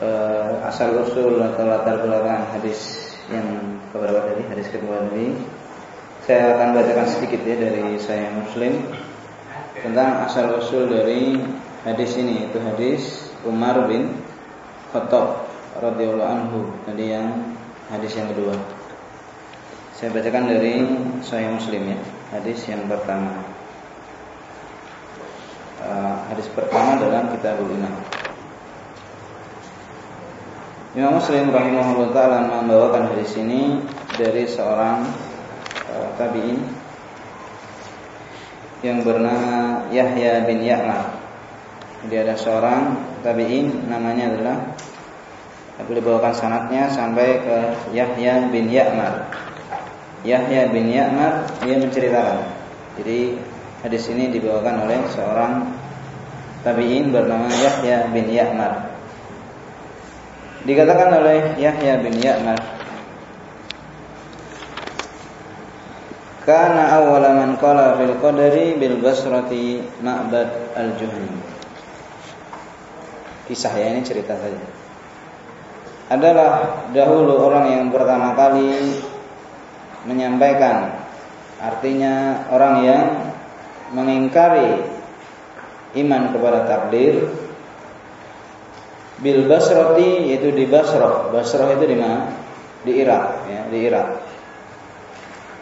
e, asal usul atau latar belakang hadis yang keberapa tadi hadis kedua tadi, saya akan bacakan sedikit ya dari saya Muslim tentang asal usul dari hadis ini itu hadis Umar bin Khattab radhiyallahu anhu tadi yang hadis yang kedua. Saya bacakan dari Sahih Muslim ya, hadis yang pertama. Uh, hadis pertama dalam Kitabul Iman. Imam Muslim rahimahullah taala membawakan hadis ini dari seorang uh, tabi'in yang bernama Yahya bin Ya'mar. Jadi ada seorang tabi'in namanya adalah boleh bawakan sanatnya sampai ke Yahya bin Ya'mar. Yahya bin Ya'mar ia menceritakan. Jadi hadis ini dibawakan oleh seorang tabi'in bernama Yahya bin Ya'mar. Dikatakan oleh Yahya bin Ya'mar Kana awwala man qala fil qadari bil basrati Ma'bad al-Juhani. Kisah ya ini cerita saja. Adalah dahulu orang yang pertama kali menyampaikan artinya orang yang mengingkari iman kepada takdir bil basrati yaitu di Basrah. Basrah itu di mana? Di Irak ya, di Irak.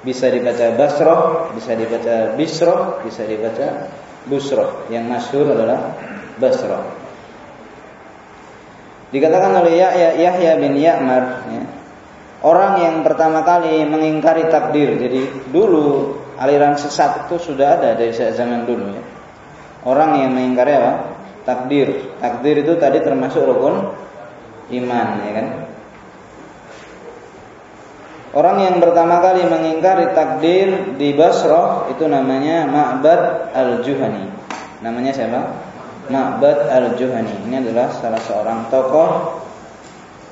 Bisa dibaca Basrah, bisa dibaca Bisrah, bisa dibaca Busrah. Yang masyhur adalah Basrah. Dikatakan oleh Yahya bin Ya'mar ya, Orang yang pertama kali mengingkari takdir. Jadi dulu aliran sesat itu sudah ada dari zaman dulu ya. Orang yang mengingkari apa? Takdir. Takdir itu tadi termasuk rukun iman ya kan. Orang yang pertama kali mengingkari takdir di Basrah itu namanya Ma'bad Al-Juhani. Namanya siapa? Ma'bad Al-Juhani. Ini adalah salah seorang tokoh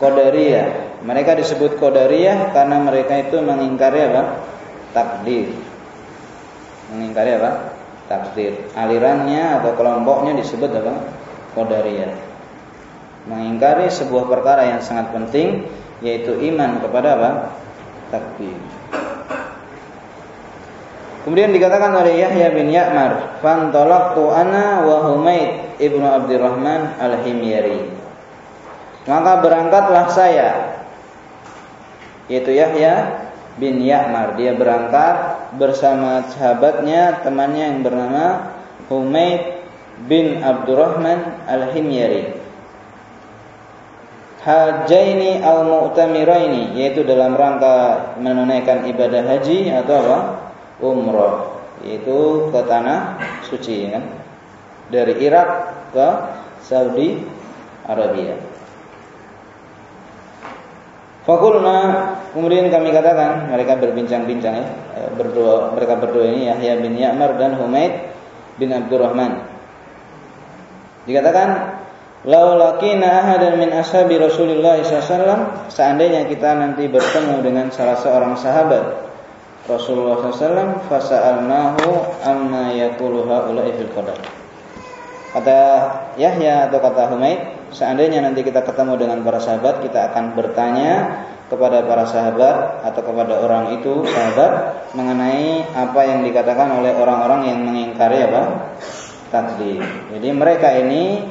Qadariyah mereka disebut Qadariyah karena mereka itu mengingkari apa? Takdir. Mengingkari apa? Takdir. Alirannya atau kelompoknya disebut apa? Qadariyah. Mengingkari sebuah perkara yang sangat penting yaitu iman kepada apa? Takdir. Kemudian dikatakan oleh Yahya bin Ya'mar, "Fantalaqtu ana wa ibnu Abdurrahman al-Himyari." Maka berangkatlah saya yaitu Yahya bin Ya'mar. Dia berangkat bersama sahabatnya, temannya yang bernama Humaid bin Abdurrahman Al-Himyari. Hajaini al mu'tamiraini yaitu dalam rangka menunaikan ibadah haji atau apa? Umrah, yaitu ke tanah suci kan. Dari Irak ke Saudi Arabia. Fakulna kemudian kami katakan mereka berbincang-bincang ya berdoa mereka berdoa ini Yahya bin Ya'mar dan Humaid bin Abdurrahman. Dikatakan laulakina ahadan min ashabi Rasulullah SAW seandainya kita nanti bertemu dengan salah seorang sahabat Rasulullah SAW fasa'alnahu amma yaqulu haula'i fil qadar. Kata Yahya atau kata Humaid seandainya nanti kita ketemu dengan para sahabat, kita akan bertanya kepada para sahabat atau kepada orang itu sahabat mengenai apa yang dikatakan oleh orang-orang yang mengingkari apa takdir. Jadi mereka ini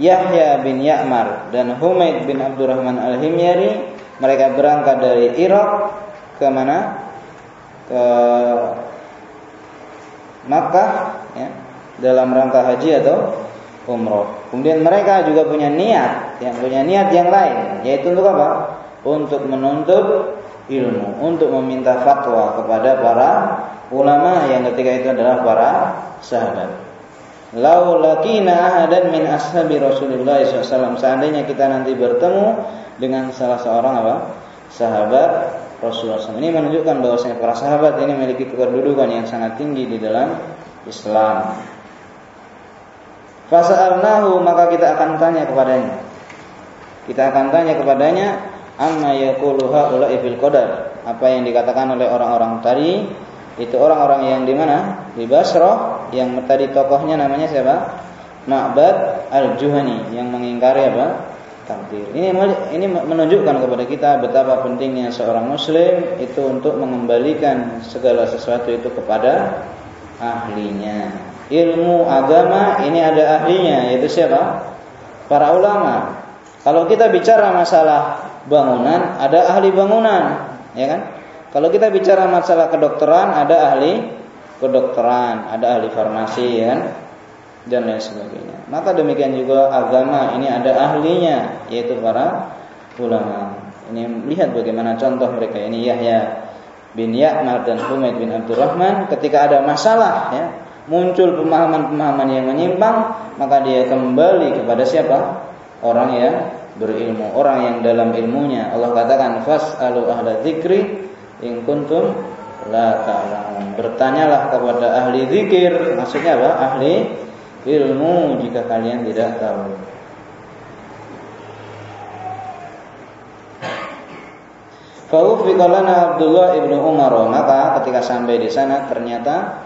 Yahya bin Ya'mar dan Humaid bin Abdurrahman Al-Himyari mereka berangkat dari Irak ke mana? Ke Makkah ya, dalam rangka haji atau umroh. Kemudian mereka juga punya niat, yang punya niat yang lain, yaitu untuk apa? Untuk menuntut ilmu, untuk meminta fatwa kepada para ulama yang ketika itu adalah para sahabat. Lau lakina ahadan min ashabi Rasulullah SAW Seandainya kita nanti bertemu dengan salah seorang apa? sahabat Rasulullah SAW. Ini menunjukkan bahwasanya para sahabat ini memiliki kedudukan yang sangat tinggi di dalam Islam. Fasa'alnahu maka kita akan tanya kepadanya. Kita akan tanya kepadanya amma yaqulu haula'i fil qadar. Apa yang dikatakan oleh orang-orang tadi itu orang-orang yang di mana? Di Basrah yang tadi tokohnya namanya siapa? Ma'bad Al-Juhani yang mengingkari apa? takdir. Ini ini menunjukkan kepada kita betapa pentingnya seorang muslim itu untuk mengembalikan segala sesuatu itu kepada ahlinya. Ilmu agama ini ada ahlinya yaitu siapa? Para ulama. Kalau kita bicara masalah bangunan, ada ahli bangunan, ya kan? Kalau kita bicara masalah kedokteran, ada ahli kedokteran, ada ahli farmasi, ya kan? dan lain sebagainya. Maka demikian juga agama ini ada ahlinya yaitu para ulama. Ini lihat bagaimana contoh mereka ini Yahya bin Ya'mar dan Humaid bin Abdurrahman ketika ada masalah ya, muncul pemahaman-pemahaman yang menyimpang, maka dia kembali kepada siapa? Orang yang berilmu, orang yang dalam ilmunya. Allah katakan fas'alu ahla dzikri in kuntum la ta'lamun. Bertanyalah kepada ahli zikir, maksudnya apa? Ahli ilmu jika kalian tidak tahu. Faufiqalana Abdullah ibnu Umar maka ketika sampai di sana ternyata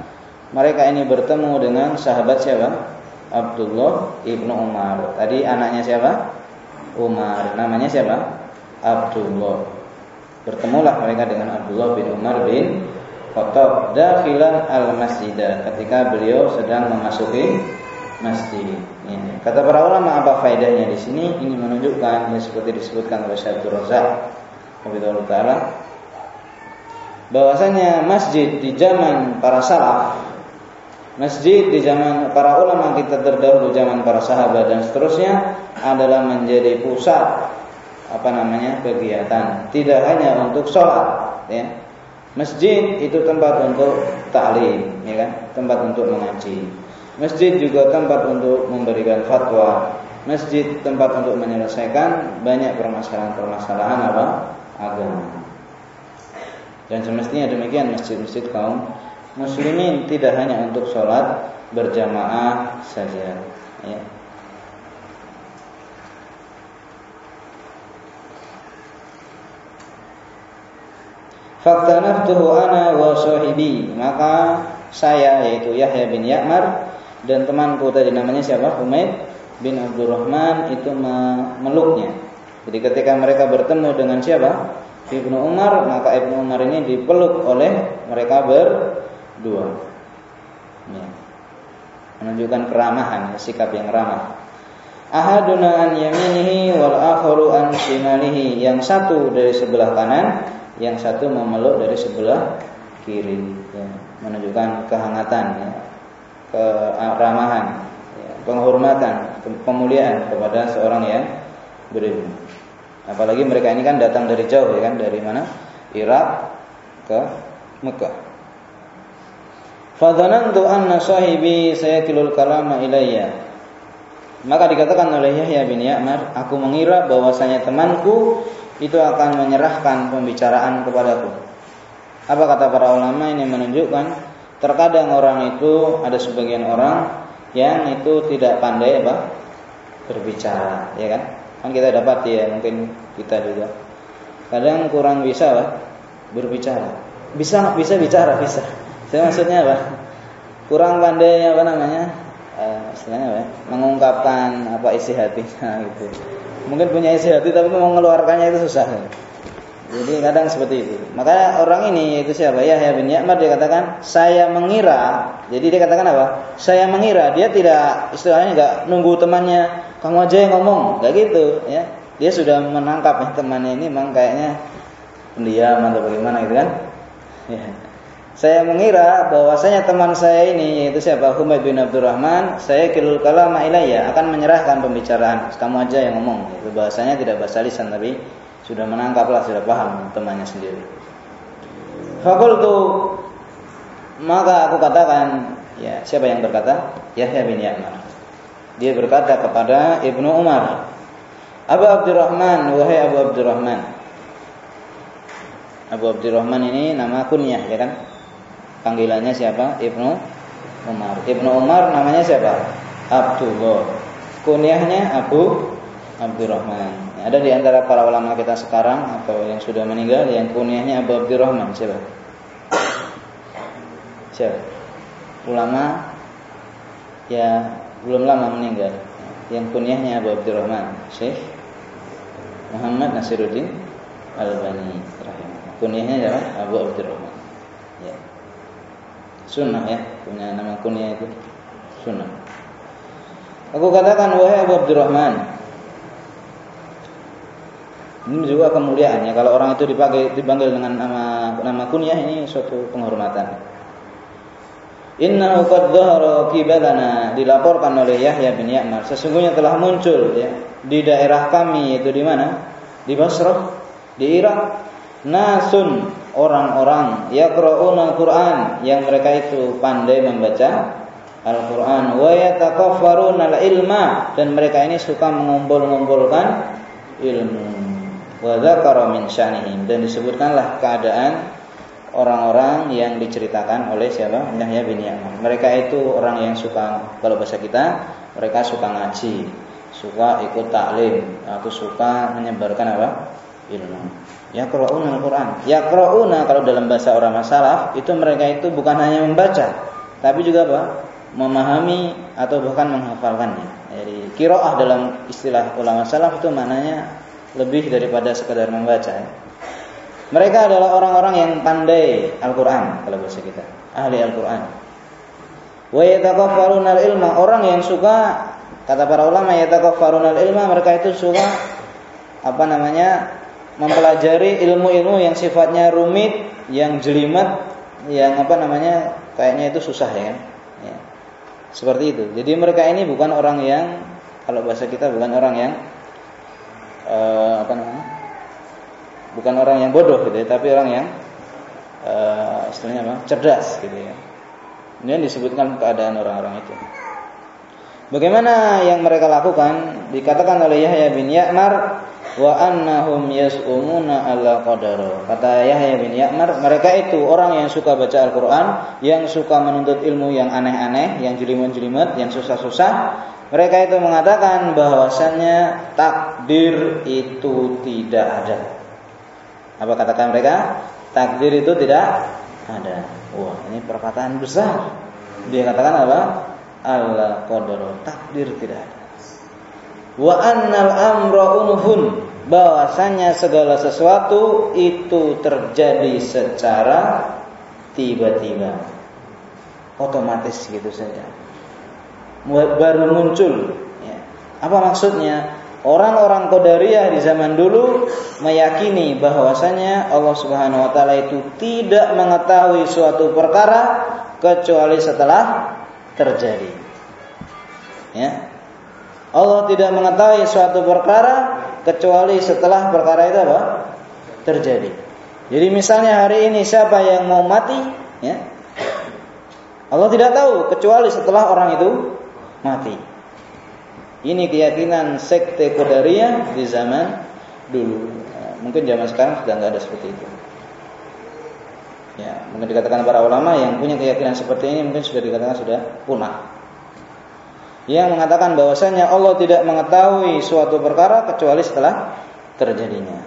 mereka ini bertemu dengan sahabat siapa? Abdullah ibnu Umar. Tadi anaknya siapa? Umar. Namanya siapa? Abdullah. Bertemulah mereka dengan Abdullah bin Umar bin Khattab dakhilan al-masjidah ketika beliau sedang memasuki masjid. Ya. Kata para ulama apa faedahnya di sini? Ini menunjukkan ya seperti disebutkan oleh Syekh Razak taala bahwasanya masjid di zaman para salaf Masjid di zaman para ulama kita terdahulu zaman para sahabat dan seterusnya adalah menjadi pusat apa namanya kegiatan tidak hanya untuk sholat ya masjid itu tempat untuk taklim ya kan tempat untuk mengaji Masjid juga tempat untuk memberikan fatwa. Masjid tempat untuk menyelesaikan banyak permasalahan-permasalahan apa? agama. Dan semestinya demikian masjid-masjid kaum muslimin tidak hanya untuk sholat berjamaah saja. Ya. Fakta naftuhu ana wa sahibi Maka saya yaitu Yahya bin Ya'mar dan temanku tadi namanya siapa? Humaid bin Abdurrahman itu memeluknya. Jadi ketika mereka bertemu dengan siapa? Ibnu Umar, maka Ibnu Umar ini dipeluk oleh mereka berdua. Ya. Menunjukkan keramahan, sikap yang ramah. Ahaduna an yaminihi wal akharu an shimalihi. Yang satu dari sebelah kanan, yang satu memeluk dari sebelah kiri. Ya. Menunjukkan kehangatan ya keramahan, ya, penghormatan, pemuliaan kepada seorang yang berilmu. Apalagi mereka ini kan datang dari jauh ya kan, dari mana? Irak ke Mekah. Fadhanantu anna sahibi sayakilul kalama ilayya. Maka dikatakan oleh Yahya bin Ya'mar, aku mengira bahwasanya temanku itu akan menyerahkan pembicaraan kepadaku. Apa kata para ulama ini menunjukkan Terkadang orang itu ada sebagian orang yang itu tidak pandai apa berbicara, ya kan? Kan kita dapat ya, mungkin kita juga. Kadang kurang bisa apa berbicara. Bisa bisa bicara bisa. Saya maksudnya apa? Kurang pandai apa namanya? Uh, istilahnya apa? Ya? Mengungkapkan apa isi hatinya gitu. Mungkin punya isi hati tapi mengeluarkannya itu susah. Ya. Jadi kadang seperti itu. Maka orang ini yaitu siapa? Ya bin Ya'mar dia katakan, saya mengira. Jadi dia katakan apa? Saya mengira. Dia tidak istilahnya enggak nunggu temannya, kamu aja yang ngomong, enggak gitu, ya. Dia sudah menangkap ya, temannya ini memang kayaknya pendiam atau bagaimana gitu kan? Ya. Saya mengira bahwasanya teman saya ini yaitu siapa? Humaid bin Abdurrahman, saya kilul kalama ilayya akan menyerahkan pembicaraan. Kamu aja yang ngomong. Itu bahasanya tidak bahasa lisan tapi sudah menangkaplah, sudah paham temannya sendiri. Fakultu maka aku katakan, ya siapa yang berkata? Yahya bin Ya'mar. Dia berkata kepada Ibnu Umar, Abu Abdurrahman, wahai Abu Abdurrahman, Abu Abdurrahman ini nama kunyah ya kan? Panggilannya siapa? Ibnu Umar. Ibnu Umar namanya siapa? Abdullah. Kunyahnya Abu Abdurrahman. Ada di antara para ulama kita sekarang atau yang sudah meninggal yang kunyahnya Abu Abdurrahman siapa? Siapa? Ulama ya belum lama meninggal yang kunyahnya Abu Abdurrahman Syekh Muhammad Nasiruddin Albani rahimahullah. Kunyahnya siapa? Abu Abdurrahman. Sunnah ya, punya nama kunyah itu sunnah. Aku katakan wahai Abu Abdurrahman. Ini juga kemuliaan ya kalau orang itu dipanggil dipanggil dengan nama nama kunyah ini suatu penghormatan. Innahu qad dhahara qibalana dilaporkan oleh Yahya bin Ya'mar sesungguhnya telah muncul ya di daerah kami yaitu di mana? Di Basrah, di Irak. Nasun orang-orang yaqra'una Al-Qur'an yang mereka itu pandai membaca Al-Qur'an wa al-ilma dan mereka ini suka mengumpul-ngumpulkan ilmu. Wa dzakara dan disebutkanlah keadaan orang-orang yang diceritakan oleh siapa? Yahya bin Ya'mar. Mereka itu orang yang suka kalau bahasa kita, mereka suka ngaji, suka ikut taklim atau suka menyebarkan apa? ilmu. Ya Yaqra'una Al-Qur'an. Yaqra'una kalau dalam bahasa orang salaf itu mereka itu bukan hanya membaca, tapi juga apa? memahami atau bahkan menghafalkannya. Jadi kiroah dalam istilah ulama salaf itu maknanya lebih daripada sekadar membaca. Ya. Mereka adalah orang-orang yang pandai Al-Qur'an kalau bahasa kita, ahli Al-Qur'an. Wa yatakaffaruna al-ilma, orang yang suka kata para ulama yatakaffaruna al-ilma, mereka itu suka apa namanya? Mempelajari ilmu-ilmu yang sifatnya rumit, yang jelimet, yang apa namanya? kayaknya itu susah ya kan. Ya. Seperti itu. Jadi mereka ini bukan orang yang kalau bahasa kita bukan orang yang uh, apa namanya? Bukan orang yang bodoh gitu ya, tapi orang yang uh, istilahnya apa? cerdas gitu ya. Ini yang disebutkan keadaan orang-orang itu. Bagaimana yang mereka lakukan? Dikatakan oleh Yahya bin Ya'mar wa annahum yas'umuna ala qadara. Kata Yahya bin Ya'mar, mereka itu orang yang suka baca Al-Qur'an, yang suka menuntut ilmu yang aneh-aneh, yang jelimet-jelimet, yang susah-susah. Mereka itu mengatakan bahwasannya takdir itu tidak ada. Apa katakan mereka? Takdir itu tidak ada. Wah, ini perkataan besar. Dia katakan apa? Allah qadara takdir tidak ada. Wa annal amra unhun bahwasanya segala sesuatu itu terjadi secara tiba-tiba. Otomatis gitu saja. Baru muncul ya. Apa maksudnya? Orang-orang Qadariyah di zaman dulu meyakini bahwasanya Allah Subhanahu wa taala itu tidak mengetahui suatu perkara kecuali setelah terjadi. Ya. Allah tidak mengetahui suatu perkara kecuali setelah perkara itu apa? terjadi. Jadi misalnya hari ini siapa yang mau mati, ya. Allah tidak tahu kecuali setelah orang itu mati. Ini keyakinan sekte Qadariyah di zaman dulu. Ya, mungkin zaman sekarang sudah nggak ada seperti itu. Ya, mungkin dikatakan para ulama yang punya keyakinan seperti ini mungkin sudah dikatakan sudah punah. Yang mengatakan bahwasanya Allah tidak mengetahui suatu perkara kecuali setelah terjadinya.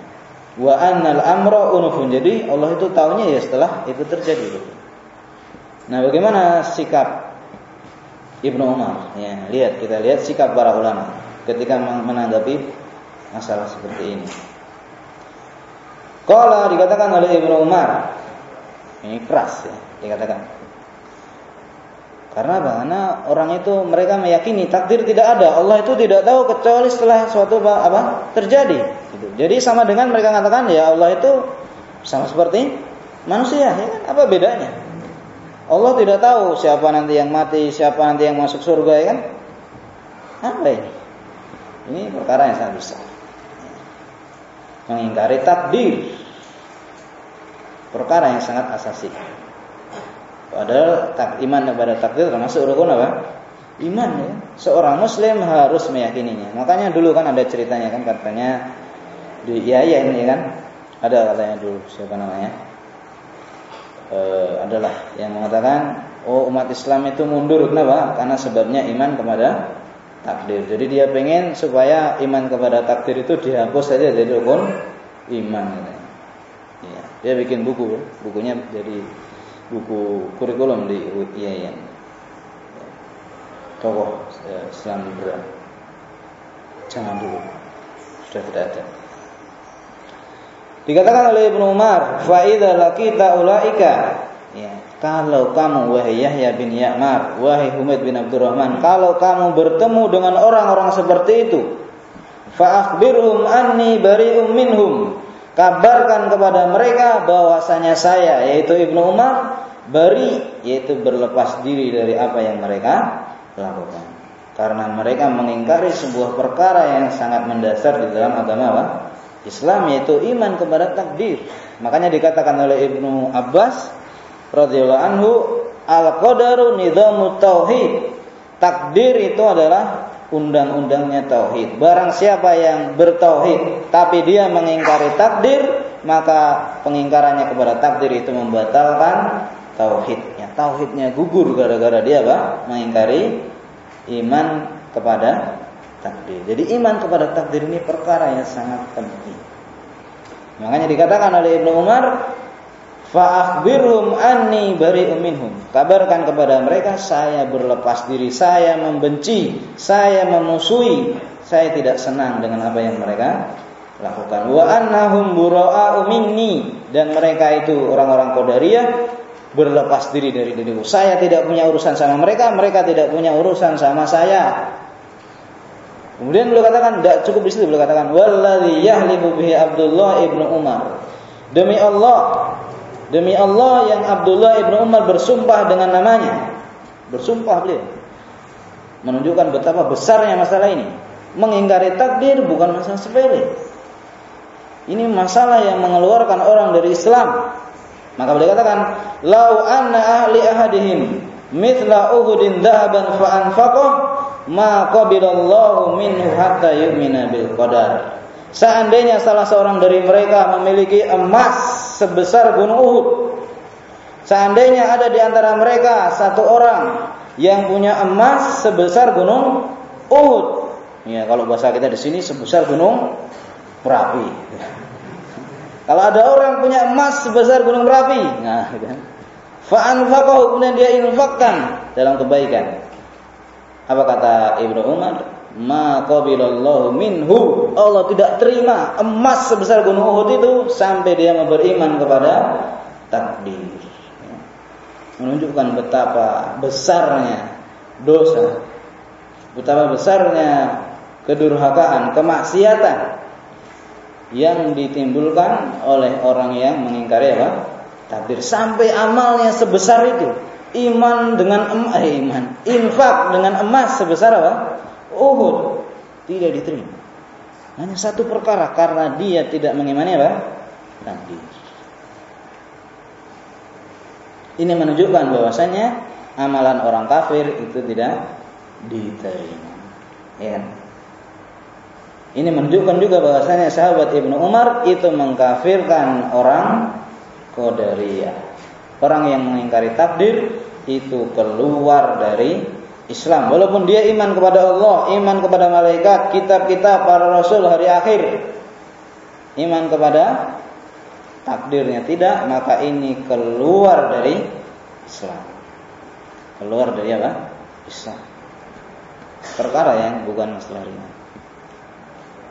Wa annal amra unufun. Jadi Allah itu tahunya ya setelah itu terjadi. Nah, bagaimana sikap Ibnu Umar? Ya, lihat kita lihat sikap para ulama ketika menanggapi masalah seperti ini. Kalau dikatakan oleh Ibnu Umar, ini keras ya dikatakan. Karena apa? Karena orang itu mereka meyakini takdir tidak ada. Allah itu tidak tahu kecuali setelah suatu apa terjadi. Gitu. Jadi sama dengan mereka mengatakan ya Allah itu sama seperti manusia. Ya kan? Apa bedanya? Allah tidak tahu siapa nanti yang mati, siapa nanti yang masuk surga, ya kan? Apa ini? Ini perkara yang sangat besar. Mengingkari takdir perkara yang sangat asasi. Padahal tak, iman kepada takdir termasuk rukun apa? Iman ya. Seorang muslim harus meyakininya. Makanya dulu kan ada ceritanya kan katanya di Yayan ya kan. ada katanya dulu siapa namanya e, adalah yang mengatakan oh umat Islam itu mundur kenapa karena sebabnya iman kepada takdir jadi dia pengen supaya iman kepada takdir itu dihapus saja jadi rukun iman ya dia bikin buku bukunya jadi buku kurikulum di IAIN tokoh eh, Islam liberal jangan dulu. Sudah tidak ada. Dikatakan oleh Ibnu Umar, "Fa idza laqita ulaika" ya, kalau kamu wahai Yahya bin Ya'mar, wahai Humaid bin Abdurrahman, kalau kamu bertemu dengan orang-orang seperti itu, fa akhbirhum anni bari'um minhum. Kabarkan kepada mereka bahwasanya saya yaitu Ibnu Umar bari yaitu berlepas diri dari apa yang mereka lakukan. Karena mereka mengingkari sebuah perkara yang sangat mendasar di dalam agama apa? Islam yaitu iman kepada takdir. Makanya dikatakan oleh Ibnu Abbas radhiyallahu anhu al-qadaru nizamu tauhid. Takdir itu adalah undang-undangnya tauhid. Barang siapa yang bertauhid tapi dia mengingkari takdir, maka pengingkarannya kepada takdir itu membatalkan tauhidnya. Tauhidnya gugur gara-gara dia apa? Mengingkari iman kepada takdir. Jadi iman kepada takdir ini perkara yang sangat penting. Makanya dikatakan oleh Ibnu Umar, "Fa'akhbirhum anni bari'um minhum." Kabarkan kepada mereka saya berlepas diri, saya membenci, saya memusuhi, saya tidak senang dengan apa yang mereka lakukan. Wa annahum bura'u minni dan mereka itu orang-orang Qadariyah berlepas diri dari diriku. Saya tidak punya urusan sama mereka, mereka tidak punya urusan sama saya. Kemudian beliau katakan tidak cukup di situ beliau katakan walladzi yahlibu bihi Abdullah ibnu Umar. Demi Allah, demi Allah yang Abdullah ibnu Umar bersumpah dengan namanya. Bersumpah beliau. Menunjukkan betapa besarnya masalah ini. Mengingkari takdir bukan masalah sepele. Ini masalah yang mengeluarkan orang dari Islam. Maka beliau katakan, "Lau anna ahli ahadihim mithla Uhudin dhahaban fa anfaqah ma qabilallahu minhu hatta bil qadar. Seandainya salah seorang dari mereka memiliki emas sebesar gunung Uhud. Seandainya ada di antara mereka satu orang yang punya emas sebesar gunung Uhud. Ya, kalau bahasa kita di sini sebesar gunung Merapi. Kalau ada orang punya emas sebesar gunung Merapi, nah, kan. Fa kemudian dia infakkan dalam kebaikan. Apa kata Ibnu Umar? Ma minhu. Allah tidak terima emas sebesar gunung Uhud itu sampai dia beriman kepada takdir. Menunjukkan betapa besarnya dosa. Betapa besarnya kedurhakaan, kemaksiatan yang ditimbulkan oleh orang yang mengingkari apa? takdir sampai amalnya sebesar itu iman dengan emas, eh, iman, infak dengan emas sebesar apa? Uhud tidak diterima. Hanya satu perkara karena dia tidak mengimani apa? Takdir. Ini menunjukkan bahwasanya amalan orang kafir itu tidak diterima. Ya. Ini menunjukkan juga bahwasanya sahabat Ibnu Umar itu mengkafirkan orang Qadariyah. Orang yang mengingkari takdir itu keluar dari Islam. Walaupun dia iman kepada Allah, iman kepada malaikat, kitab-kitab para rasul hari akhir. Iman kepada takdirnya tidak, maka ini keluar dari Islam. Keluar dari apa? Islam. Perkara yang bukan masalah ringan.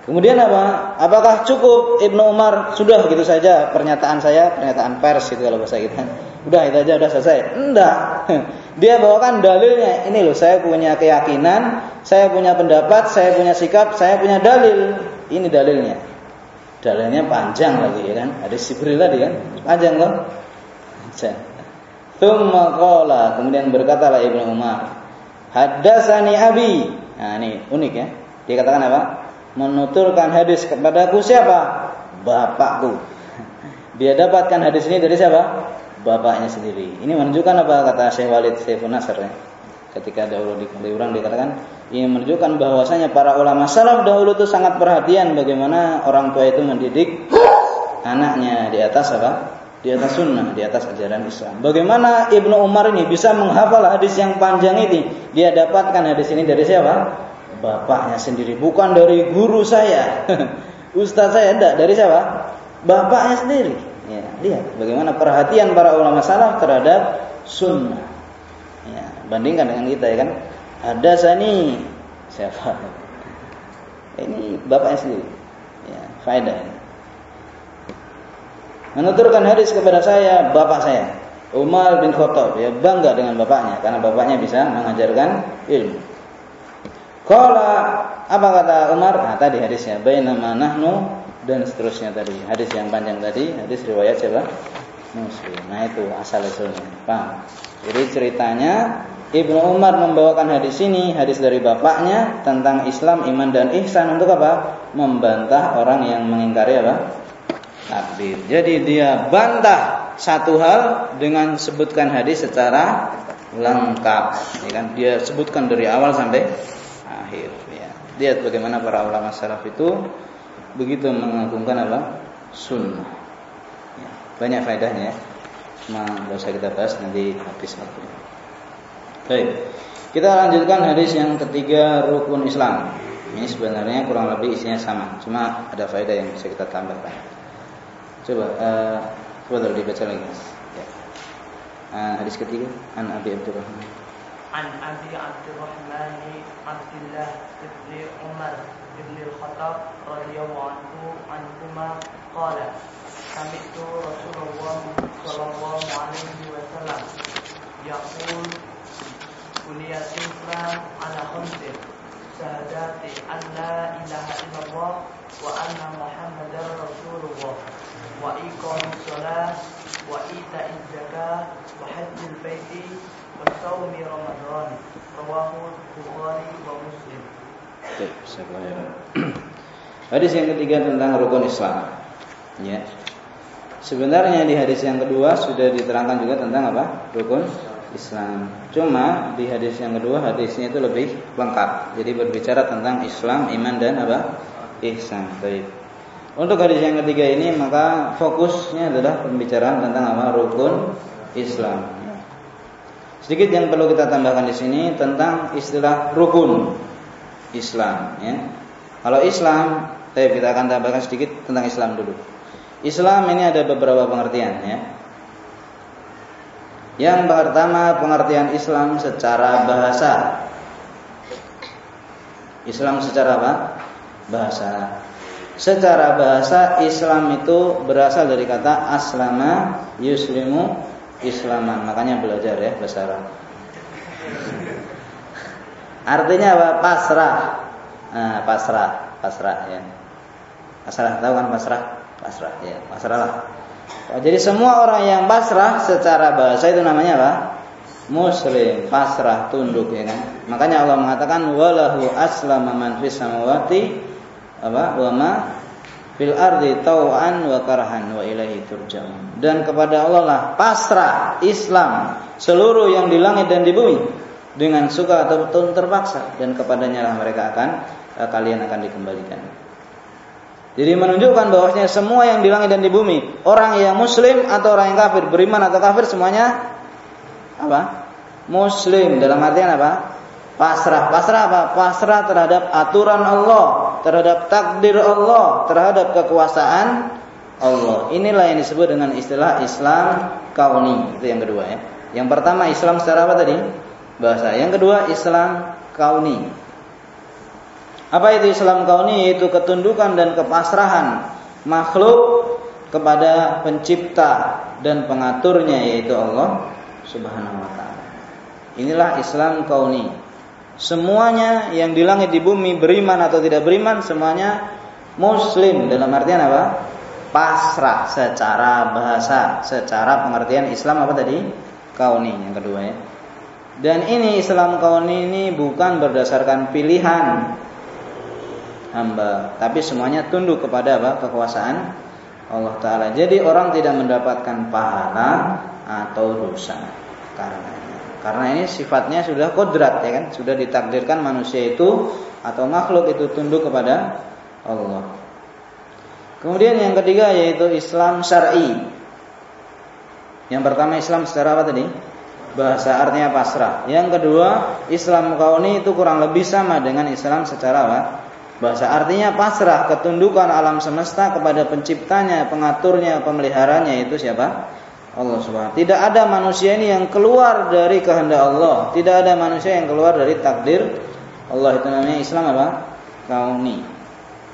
Kemudian apa? Apakah cukup Ibnu Umar sudah gitu saja pernyataan saya, pernyataan pers itu kalau bahasa kita. Udah itu aja udah selesai. Enggak. Dia bawakan dalilnya. Ini loh saya punya keyakinan, saya punya pendapat, saya punya sikap, saya punya dalil. Ini dalilnya. Dalilnya panjang lagi ya kan? Ada Sibril tadi kan? Panjang loh. Thumma qala, kemudian berkatalah Ibnu Umar, "Haddatsani abi." Nah, ini unik ya. Dia katakan apa? Menuturkan hadis kepadaku siapa? Bapakku. Dia dapatkan hadis ini dari siapa? Bapaknya sendiri. Ini menunjukkan apa kata Syekh Walid Saifun Nasr ya. Ketika dahulu di orang dikatakan ini menunjukkan bahwasanya para ulama salaf dahulu itu sangat perhatian bagaimana orang tua itu mendidik anaknya di atas apa? Di atas sunnah, di atas ajaran Islam. Bagaimana Ibnu Umar ini bisa menghafal hadis yang panjang ini? Dia dapatkan hadis ini dari siapa? Bapaknya sendiri, bukan dari guru saya. Ustaz saya tidak, dari siapa? Bapaknya sendiri. Ya, lihat bagaimana perhatian para ulama salaf terhadap sunnah. Ya, bandingkan dengan kita ya kan. Ada sani siapa? Ini bapaknya sendiri. Ya, faedah ini menuturkan hadis kepada saya bapak saya Umar bin Khattab ya bangga dengan bapaknya karena bapaknya bisa mengajarkan ilmu. Kala apa kata Umar? Nah, tadi hadisnya bainama nahnu dan seterusnya tadi. Hadis yang panjang tadi, hadis riwayat siapa? Muslim. Nah, itu asal usulnya. Paham? Jadi ceritanya Ibnu Umar membawakan hadis ini, hadis dari bapaknya tentang Islam, iman dan ihsan untuk apa? Membantah orang yang mengingkari apa? takdir. Jadi dia bantah satu hal dengan sebutkan hadis secara lengkap, ya kan? Dia sebutkan dari awal sampai akhir. Ya. Lihat bagaimana para ulama salaf itu begitu mengagungkan apa? Sunnah. Ya. Banyak faedahnya ya. Cuma nggak usah kita bahas nanti habis waktu. Baik. Kita lanjutkan hadis yang ketiga rukun Islam. Ini sebenarnya kurang lebih isinya sama, cuma ada faedah yang bisa kita tambahkan. Coba uh, coba dibaca lagi. Ya. Uh, hadis ketiga An Abi Abdurrahman. An Abi Abdurrahman Abdullah bin Umar bin Al-Khattab radhiyallahu anhu anhuma qala Sami'tu Rasulullah sallallahu alaihi wasallam yaqul Kuliyatul Islam ala khamsin Sahadati an la ilaha illallah wa anna Muhammadar Rasulullah wa iqamis shalah wa ita'iz zakah wa hajjil baiti wa wa muslim Hadis yang ketiga tentang rukun Islam. Ya. Sebenarnya di hadis yang kedua sudah diterangkan juga tentang apa? Rukun Islam. Cuma di hadis yang kedua hadisnya itu lebih lengkap. Jadi berbicara tentang Islam, iman dan apa? Ihsan. Baik. Untuk hadis yang ketiga ini maka fokusnya adalah pembicaraan tentang apa rukun Islam. Sedikit yang perlu kita tambahkan di sini tentang istilah rukun Islam. Ya. Kalau Islam, kita akan tambahkan sedikit tentang Islam dulu. Islam ini ada beberapa pengertian ya. Yang pertama pengertian Islam secara bahasa. Islam secara apa? Bahasa. Secara bahasa Islam itu berasal dari kata aslama yuslimu islaman. Makanya belajar ya Arab. Artinya apa? Pasrah. Nah, pasrah, pasrah ya. Pasrah tahu kan pasrah? Pasrah ya, pasrah lah. Jadi semua orang yang pasrah secara bahasa itu namanya apa? Muslim, pasrah, tunduk ya kan. Makanya Allah mengatakan walahu aslama man fis samawati apa wama fil ardi tau'an wa karahan wa ilahi turja'un. Dan kepada Allah lah pasrah Islam seluruh yang di langit dan di bumi dengan suka ataupun terpaksa. Dan kepadanya lah mereka akan eh, kalian akan dikembalikan. Jadi menunjukkan bahwasanya semua yang di langit dan di bumi orang yang muslim atau orang yang kafir beriman atau kafir semuanya apa? Muslim. Dalam artian apa Pasrah, pasrah apa? Pasrah terhadap aturan Allah, terhadap takdir Allah, terhadap kekuasaan Allah. Inilah yang disebut dengan istilah Islam kauni. Itu yang kedua ya. Yang pertama Islam secara apa tadi? Bahasa. Yang kedua Islam kauni. Apa itu Islam kauni? Yaitu ketundukan dan kepasrahan makhluk kepada pencipta dan pengaturnya yaitu Allah Subhanahu wa taala. Inilah Islam kauni. Semuanya yang di langit di bumi beriman atau tidak beriman semuanya muslim dalam artian apa? Pasrah secara bahasa, secara pengertian Islam apa tadi? Kauni yang kedua ya. Dan ini Islam kauni ini bukan berdasarkan pilihan hamba, tapi semuanya tunduk kepada apa? kekuasaan Allah taala. Jadi orang tidak mendapatkan pahala atau dosa karena karena ini sifatnya sudah kodrat ya kan, sudah ditakdirkan manusia itu atau makhluk itu tunduk kepada Allah. Kemudian yang ketiga yaitu Islam syar'i. Yang pertama Islam secara apa tadi? Bahasa artinya pasrah. Yang kedua Islam kauni itu kurang lebih sama dengan Islam secara apa? Bahasa artinya pasrah, ketundukan alam semesta kepada penciptanya, pengaturnya, pemeliharanya itu siapa? Allah Subhanahu. Tidak ada manusia ini yang keluar dari kehendak Allah. Tidak ada manusia yang keluar dari takdir Allah. Itu namanya Islam apa? Kauni.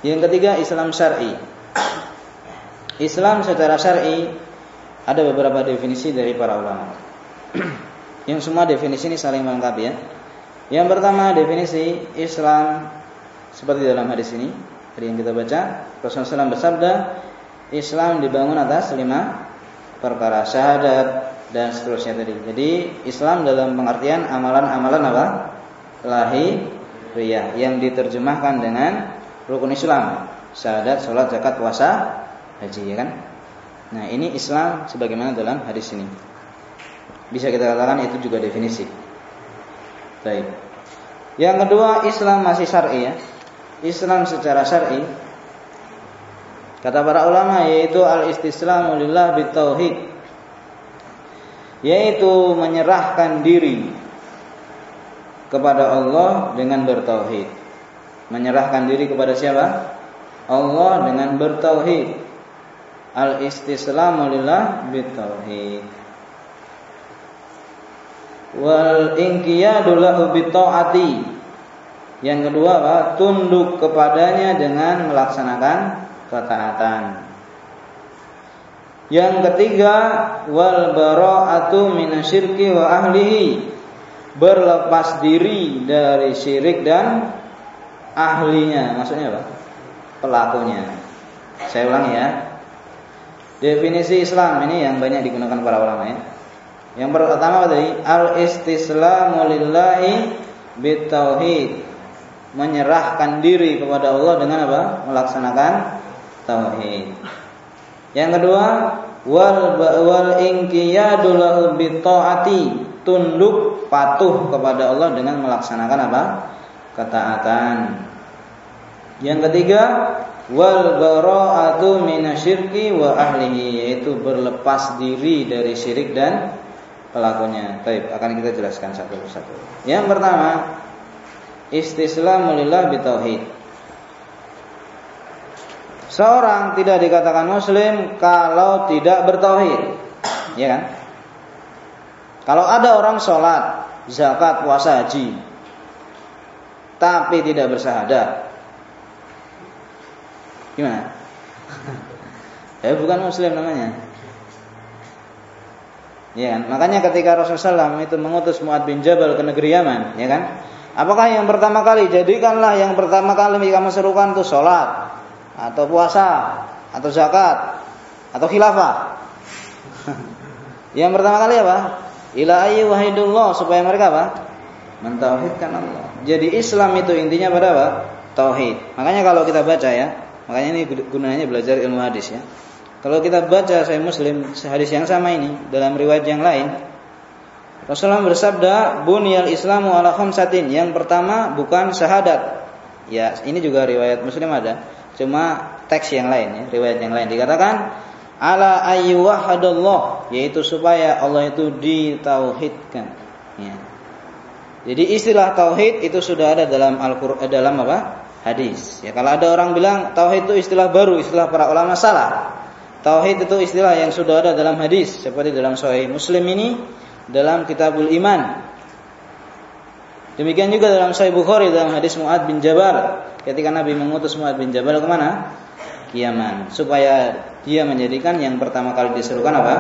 Yang ketiga Islam syar'i. Islam secara syar'i ada beberapa definisi dari para ulama. yang semua definisi ini saling melengkapi ya. Yang pertama definisi Islam seperti dalam hadis ini tadi yang kita baca Rasulullah SAW bersabda Islam dibangun atas lima perkara syahadat dan seterusnya tadi. Jadi Islam dalam pengertian amalan-amalan apa? Lahiriah yang diterjemahkan dengan rukun Islam, syahadat, sholat, zakat, puasa, haji ya kan? Nah, ini Islam sebagaimana dalam hadis ini. Bisa kita katakan itu juga definisi. Baik. Yang kedua, Islam masih syar'i ya. Islam secara syar'i kata para ulama yaitu al-istislamu lillah bitauhid yaitu menyerahkan diri kepada Allah dengan bertauhid. Menyerahkan diri kepada siapa? Allah dengan bertauhid. Al-istislamu lillah bitauhid. Wal inqiyadu lahu bitaati yang kedua apa? Tunduk kepadanya dengan melaksanakan ketaatan. Yang ketiga wal bara'atu minasyirki wa ahlihi. Berlepas diri dari syirik dan ahlinya. Maksudnya apa? Pelakunya. Saya ulangi ya. Definisi Islam ini yang banyak digunakan para ulama ya. Yang pertama tadi al-istislamu lillahi bitauhid menyerahkan diri kepada Allah dengan apa? Melaksanakan tauhid. Yang kedua, wal wal inqiyadu lahu tunduk patuh kepada Allah dengan melaksanakan apa? ketaatan. Yang ketiga, wal bara'atu minasyirki wa ahlihi yaitu berlepas diri dari syirik dan pelakunya. Baik, akan kita jelaskan satu persatu. Yang pertama, istislamu lillah bitauhid. Seorang tidak dikatakan muslim kalau tidak bertauhid. Ya kan? Kalau ada orang sholat, zakat, puasa, haji, tapi tidak bersahadat, gimana? ya bukan muslim namanya. Ya kan? Makanya ketika Rasulullah SAW itu mengutus Muad bin Jabal ke negeri Yaman, ya kan? Apakah yang pertama kali jadikanlah yang pertama kali kamu serukan itu sholat atau puasa atau zakat atau khilafah? yang pertama kali apa? Ila ayyu wahidullah supaya mereka apa? Mentauhidkan Allah. Jadi Islam itu intinya pada apa? Tauhid. Makanya kalau kita baca ya, makanya ini gunanya belajar ilmu hadis ya. Kalau kita baca saya Muslim hadis yang sama ini dalam riwayat yang lain, Rasulullah bersabda, "Bunyal Islamu ala khamsatin." Yang pertama bukan syahadat. Ya, ini juga riwayat Muslim ada. Cuma teks yang lain ya, riwayat yang lain dikatakan ala ayyuhadallah, yaitu supaya Allah itu ditauhidkan. Ya. Jadi istilah tauhid itu sudah ada dalam Al-Qur'an eh, dalam apa? Hadis. Ya, kalau ada orang bilang tauhid itu istilah baru, istilah para ulama salah. Tauhid itu istilah yang sudah ada dalam hadis seperti dalam Sahih Muslim ini dalam Kitabul Iman. Demikian juga dalam Sahih Bukhari dalam hadis Muad bin Jabal ketika Nabi mengutus Muad bin Jabal ke mana? Yaman supaya dia menjadikan yang pertama kali diserukan apa?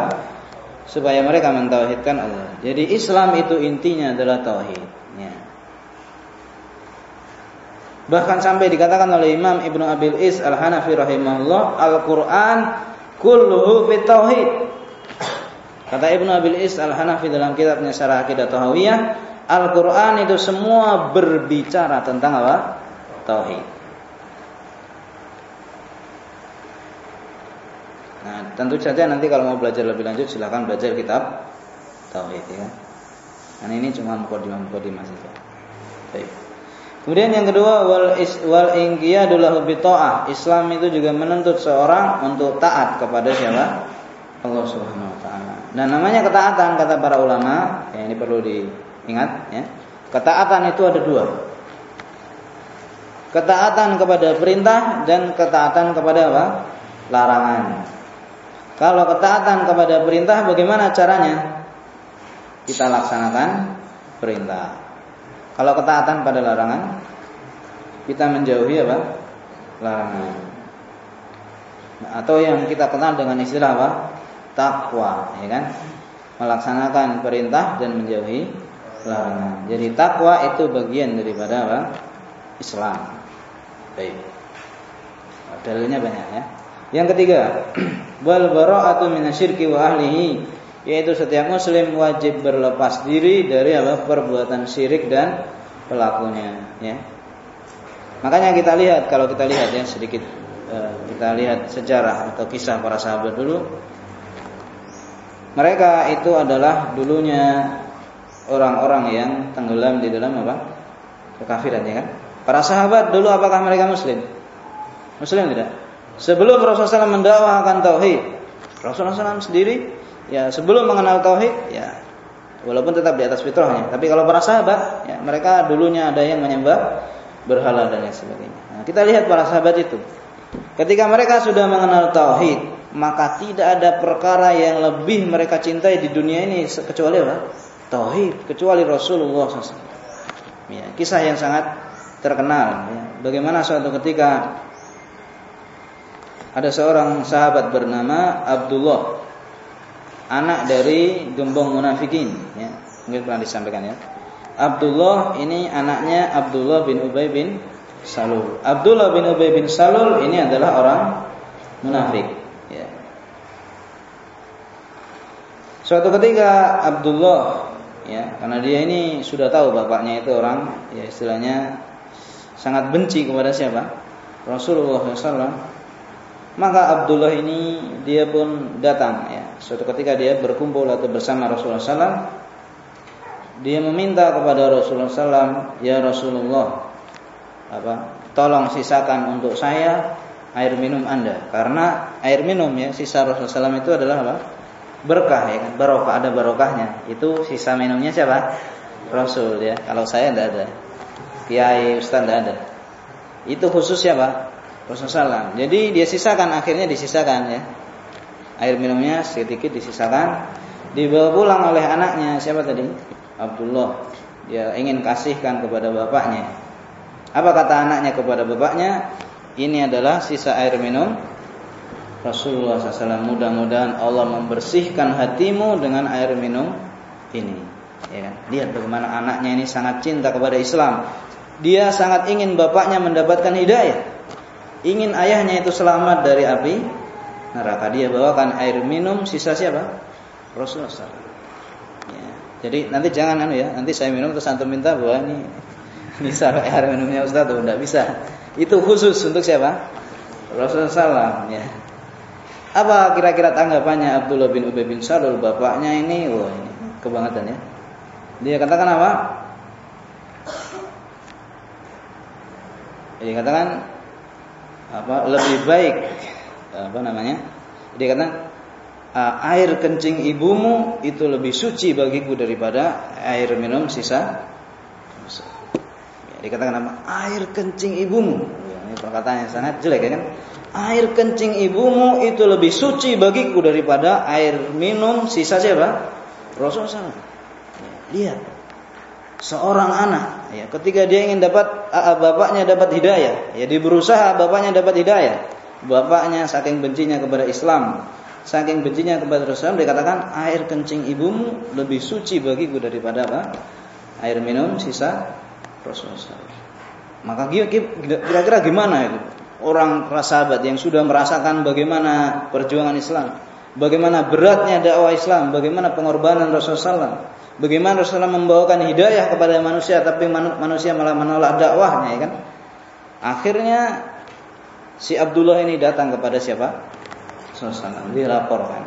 Supaya mereka mentauhidkan Allah. Jadi Islam itu intinya adalah tauhid. Ya. Bahkan sampai dikatakan oleh Imam Ibnu Abil Is Al-Hanafi rahimahullah, Al-Qur'an kulluhu fit tauhid. Kata Ibnu Abil Is Al-Hanafi dalam kitabnya Syarah Aqidah Tahawiyah, Al-Qur'an itu semua berbicara tentang apa? Tauhid. Nah, tentu saja nanti kalau mau belajar lebih lanjut silahkan belajar kitab Tauhid ya. Karena ini cuma mukadimah-mukadimah saja. Baik. Kemudian yang kedua wal is, wal inqiyadu lahu ta'ah. Islam itu juga menuntut seorang untuk taat kepada siapa? Allah Subhanahu wa taala. Dan namanya ketaatan kata para ulama, ya ini perlu diingat ya. Ketaatan itu ada dua. Ketaatan kepada perintah dan ketaatan kepada apa? larangan. Kalau ketaatan kepada perintah bagaimana caranya? Kita laksanakan perintah. Kalau ketaatan pada larangan, kita menjauhi apa? Larangan. Nah, atau yang kita kenal dengan istilah apa? Takwa, ya kan? Melaksanakan perintah dan menjauhi larangan. Jadi takwa itu bagian daripada apa? Islam. Baik. Dalilnya banyak ya. Yang ketiga, wal bara'atu minasyirki wa ahlihi yaitu setiap muslim wajib berlepas diri dari apa perbuatan syirik dan pelakunya ya makanya kita lihat kalau kita lihat ya sedikit eh, kita lihat sejarah atau kisah para sahabat dulu mereka itu adalah dulunya orang-orang yang tenggelam di dalam apa? Kekafiran ya kan? Para sahabat dulu apakah mereka muslim? Muslim tidak? Sebelum Rasulullah SAW mendakwakan tauhid Rasulullah SAW sendiri ya sebelum mengenal tauhid ya walaupun tetap di atas fitrahnya. Tapi kalau para sahabat ya mereka dulunya ada yang menyembah berhala dan lain sebagainya. Nah, kita lihat para sahabat itu. Ketika mereka sudah mengenal tauhid maka tidak ada perkara yang lebih mereka cintai di dunia ini kecuali apa tauhid kecuali Rasulullah SAW ya, kisah yang sangat terkenal ya. bagaimana suatu ketika ada seorang sahabat bernama Abdullah anak dari gembong munafikin ya. Mungkin pernah disampaikan ya. Abdullah ini anaknya Abdullah bin Ubay bin Salul. Abdullah bin Ubay bin Salul ini adalah orang munafik ya. Suatu ketika Abdullah ya karena dia ini sudah tahu bapaknya itu orang ya istilahnya sangat benci kepada siapa Rasulullah SAW maka Abdullah ini dia pun datang ya. Suatu ketika dia berkumpul atau bersama Rasulullah SAW, dia meminta kepada Rasulullah SAW, ya Rasulullah, apa? Tolong sisakan untuk saya air minum anda, karena air minum ya sisa Rasulullah SAW itu adalah apa? Berkah ya kan, barokah ada barokahnya. Itu sisa minumnya siapa? Rasul ya. Kalau saya tidak ada, Kiai Ustaz tidak ada. Itu khusus siapa? Rasulullah SAW. Jadi dia sisakan akhirnya disisakan ya. Air minumnya sedikit disisakan, dibawa pulang oleh anaknya siapa tadi? Abdullah. Dia ingin kasihkan kepada bapaknya. Apa kata anaknya kepada bapaknya? Ini adalah sisa air minum Rasulullah SAW. Mudah-mudahan Allah membersihkan hatimu dengan air minum ini. Ya kan? Lihat bagaimana anaknya ini sangat cinta kepada Islam. Dia sangat ingin bapaknya mendapatkan hidayah ingin ayahnya itu selamat dari api neraka dia bawakan air minum sisa siapa Rasulullah SAW. Ya. Jadi nanti jangan anu ya, nanti saya minum terus antum minta bahwa ini bisa air minumnya Ustaz tuh enggak bisa. Itu khusus untuk siapa? Rasulullah SAW ya. Apa kira-kira tanggapannya Abdullah bin Ubay bin Salul bapaknya ini? Wah ini kebangetan ya. Dia katakan apa? Dia katakan apa lebih baik apa namanya dia kata air kencing ibumu itu lebih suci bagiku daripada air minum sisa ya, dikatakan apa air kencing ibumu ini perkataan yang sangat jelek ya kan air kencing ibumu itu lebih suci bagiku daripada air minum sisa siapa? Rasulullah SAW. Ya, lihat. Seorang anak ya ketika dia ingin dapat bapaknya dapat hidayah ya dia berusaha bapaknya dapat hidayah. Bapaknya saking bencinya kepada Islam saking bencinya kepada Rasulullah dikatakan air kencing ibumu lebih suci bagiku daripada apa? Air minum sisa Rasulullah maka kira-kira gimana itu orang sahabat yang sudah merasakan bagaimana perjuangan Islam bagaimana beratnya dakwah Islam bagaimana pengorbanan Rasulullah Bagaimana Rasulullah membawakan hidayah kepada manusia tapi manusia malah menolak dakwahnya ya kan? Akhirnya si Abdullah ini datang kepada siapa? Rasulullah dilaporkan.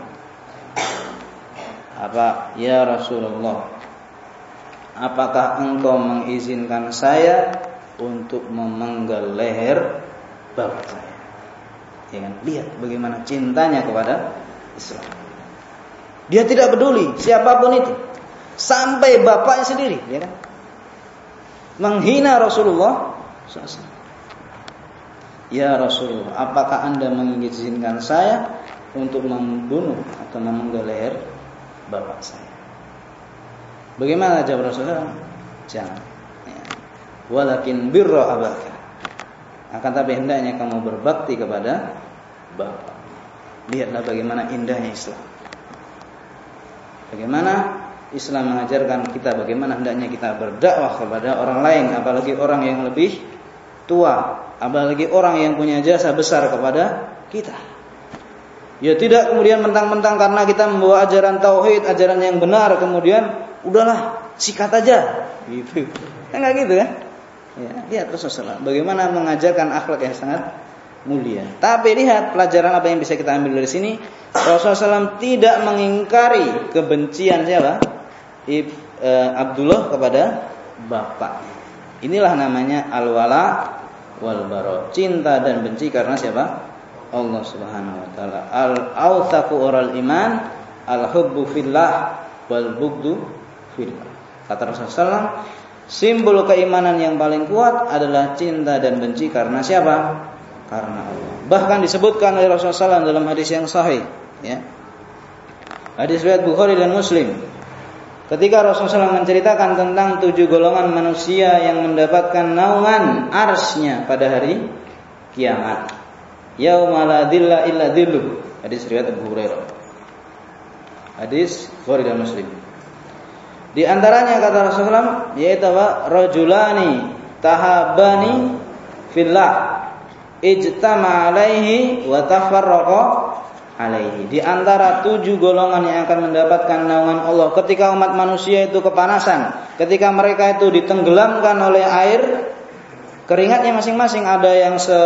Apa? Ya Rasulullah. Apakah engkau mengizinkan saya untuk memenggal leher bapak saya. Ya kan? Lihat bagaimana cintanya kepada Islam. Dia tidak peduli siapa pun itu. Sampai bapaknya sendiri, ya kan? Menghina Rasulullah SAW. Ya Rasulullah, apakah anda mengizinkan saya untuk membunuh atau memenggal leher bapak saya? Bagaimana jawab Rasulullah? Jangan. Ya. Walakin birra abaka. Akan tapi hendaknya kamu berbakti kepada bapak. Lihatlah bagaimana indahnya Islam. Bagaimana Islam mengajarkan kita bagaimana hendaknya kita berdakwah kepada orang lain, apalagi orang yang lebih tua, apalagi orang yang punya jasa besar kepada kita. Ya tidak kemudian mentang-mentang karena kita membawa ajaran tauhid, ajaran yang benar, kemudian udahlah sikat aja, gitu. Enggak gitu kan? Ya, lihat Rasulullah bagaimana mengajarkan akhlak yang sangat mulia. Tapi lihat pelajaran apa yang bisa kita ambil dari sini. Rasulullah SAW tidak mengingkari kebencian siapa? Ib, e, Abdullah kepada bapaknya. Inilah namanya al-wala wal baro. Cinta dan benci karena siapa? Allah Subhanahu wa taala. Al-autsaku oral iman, al-hubbu fillah wal bugdu fillah. Kata Rasulullah simbol keimanan yang paling kuat adalah cinta dan benci karena siapa? karena Allah. Bahkan disebutkan oleh Rasulullah SAW dalam hadis yang sahih, ya. Hadis riwayat Bukhari dan Muslim. Ketika Rasulullah SAW menceritakan tentang tujuh golongan manusia yang mendapatkan naungan arsnya pada hari kiamat. Yaumala dilla illa dillu. Hadis riwayat Abu. Hadis Bukhari dan Muslim. Di antaranya kata Rasulullah yaitu apa? Rajulani tahabani fillah ijtama alaihi wa tafarraqa alaihi. Di antara tujuh golongan yang akan mendapatkan naungan Allah ketika umat manusia itu kepanasan, ketika mereka itu ditenggelamkan oleh air, keringatnya masing-masing ada yang se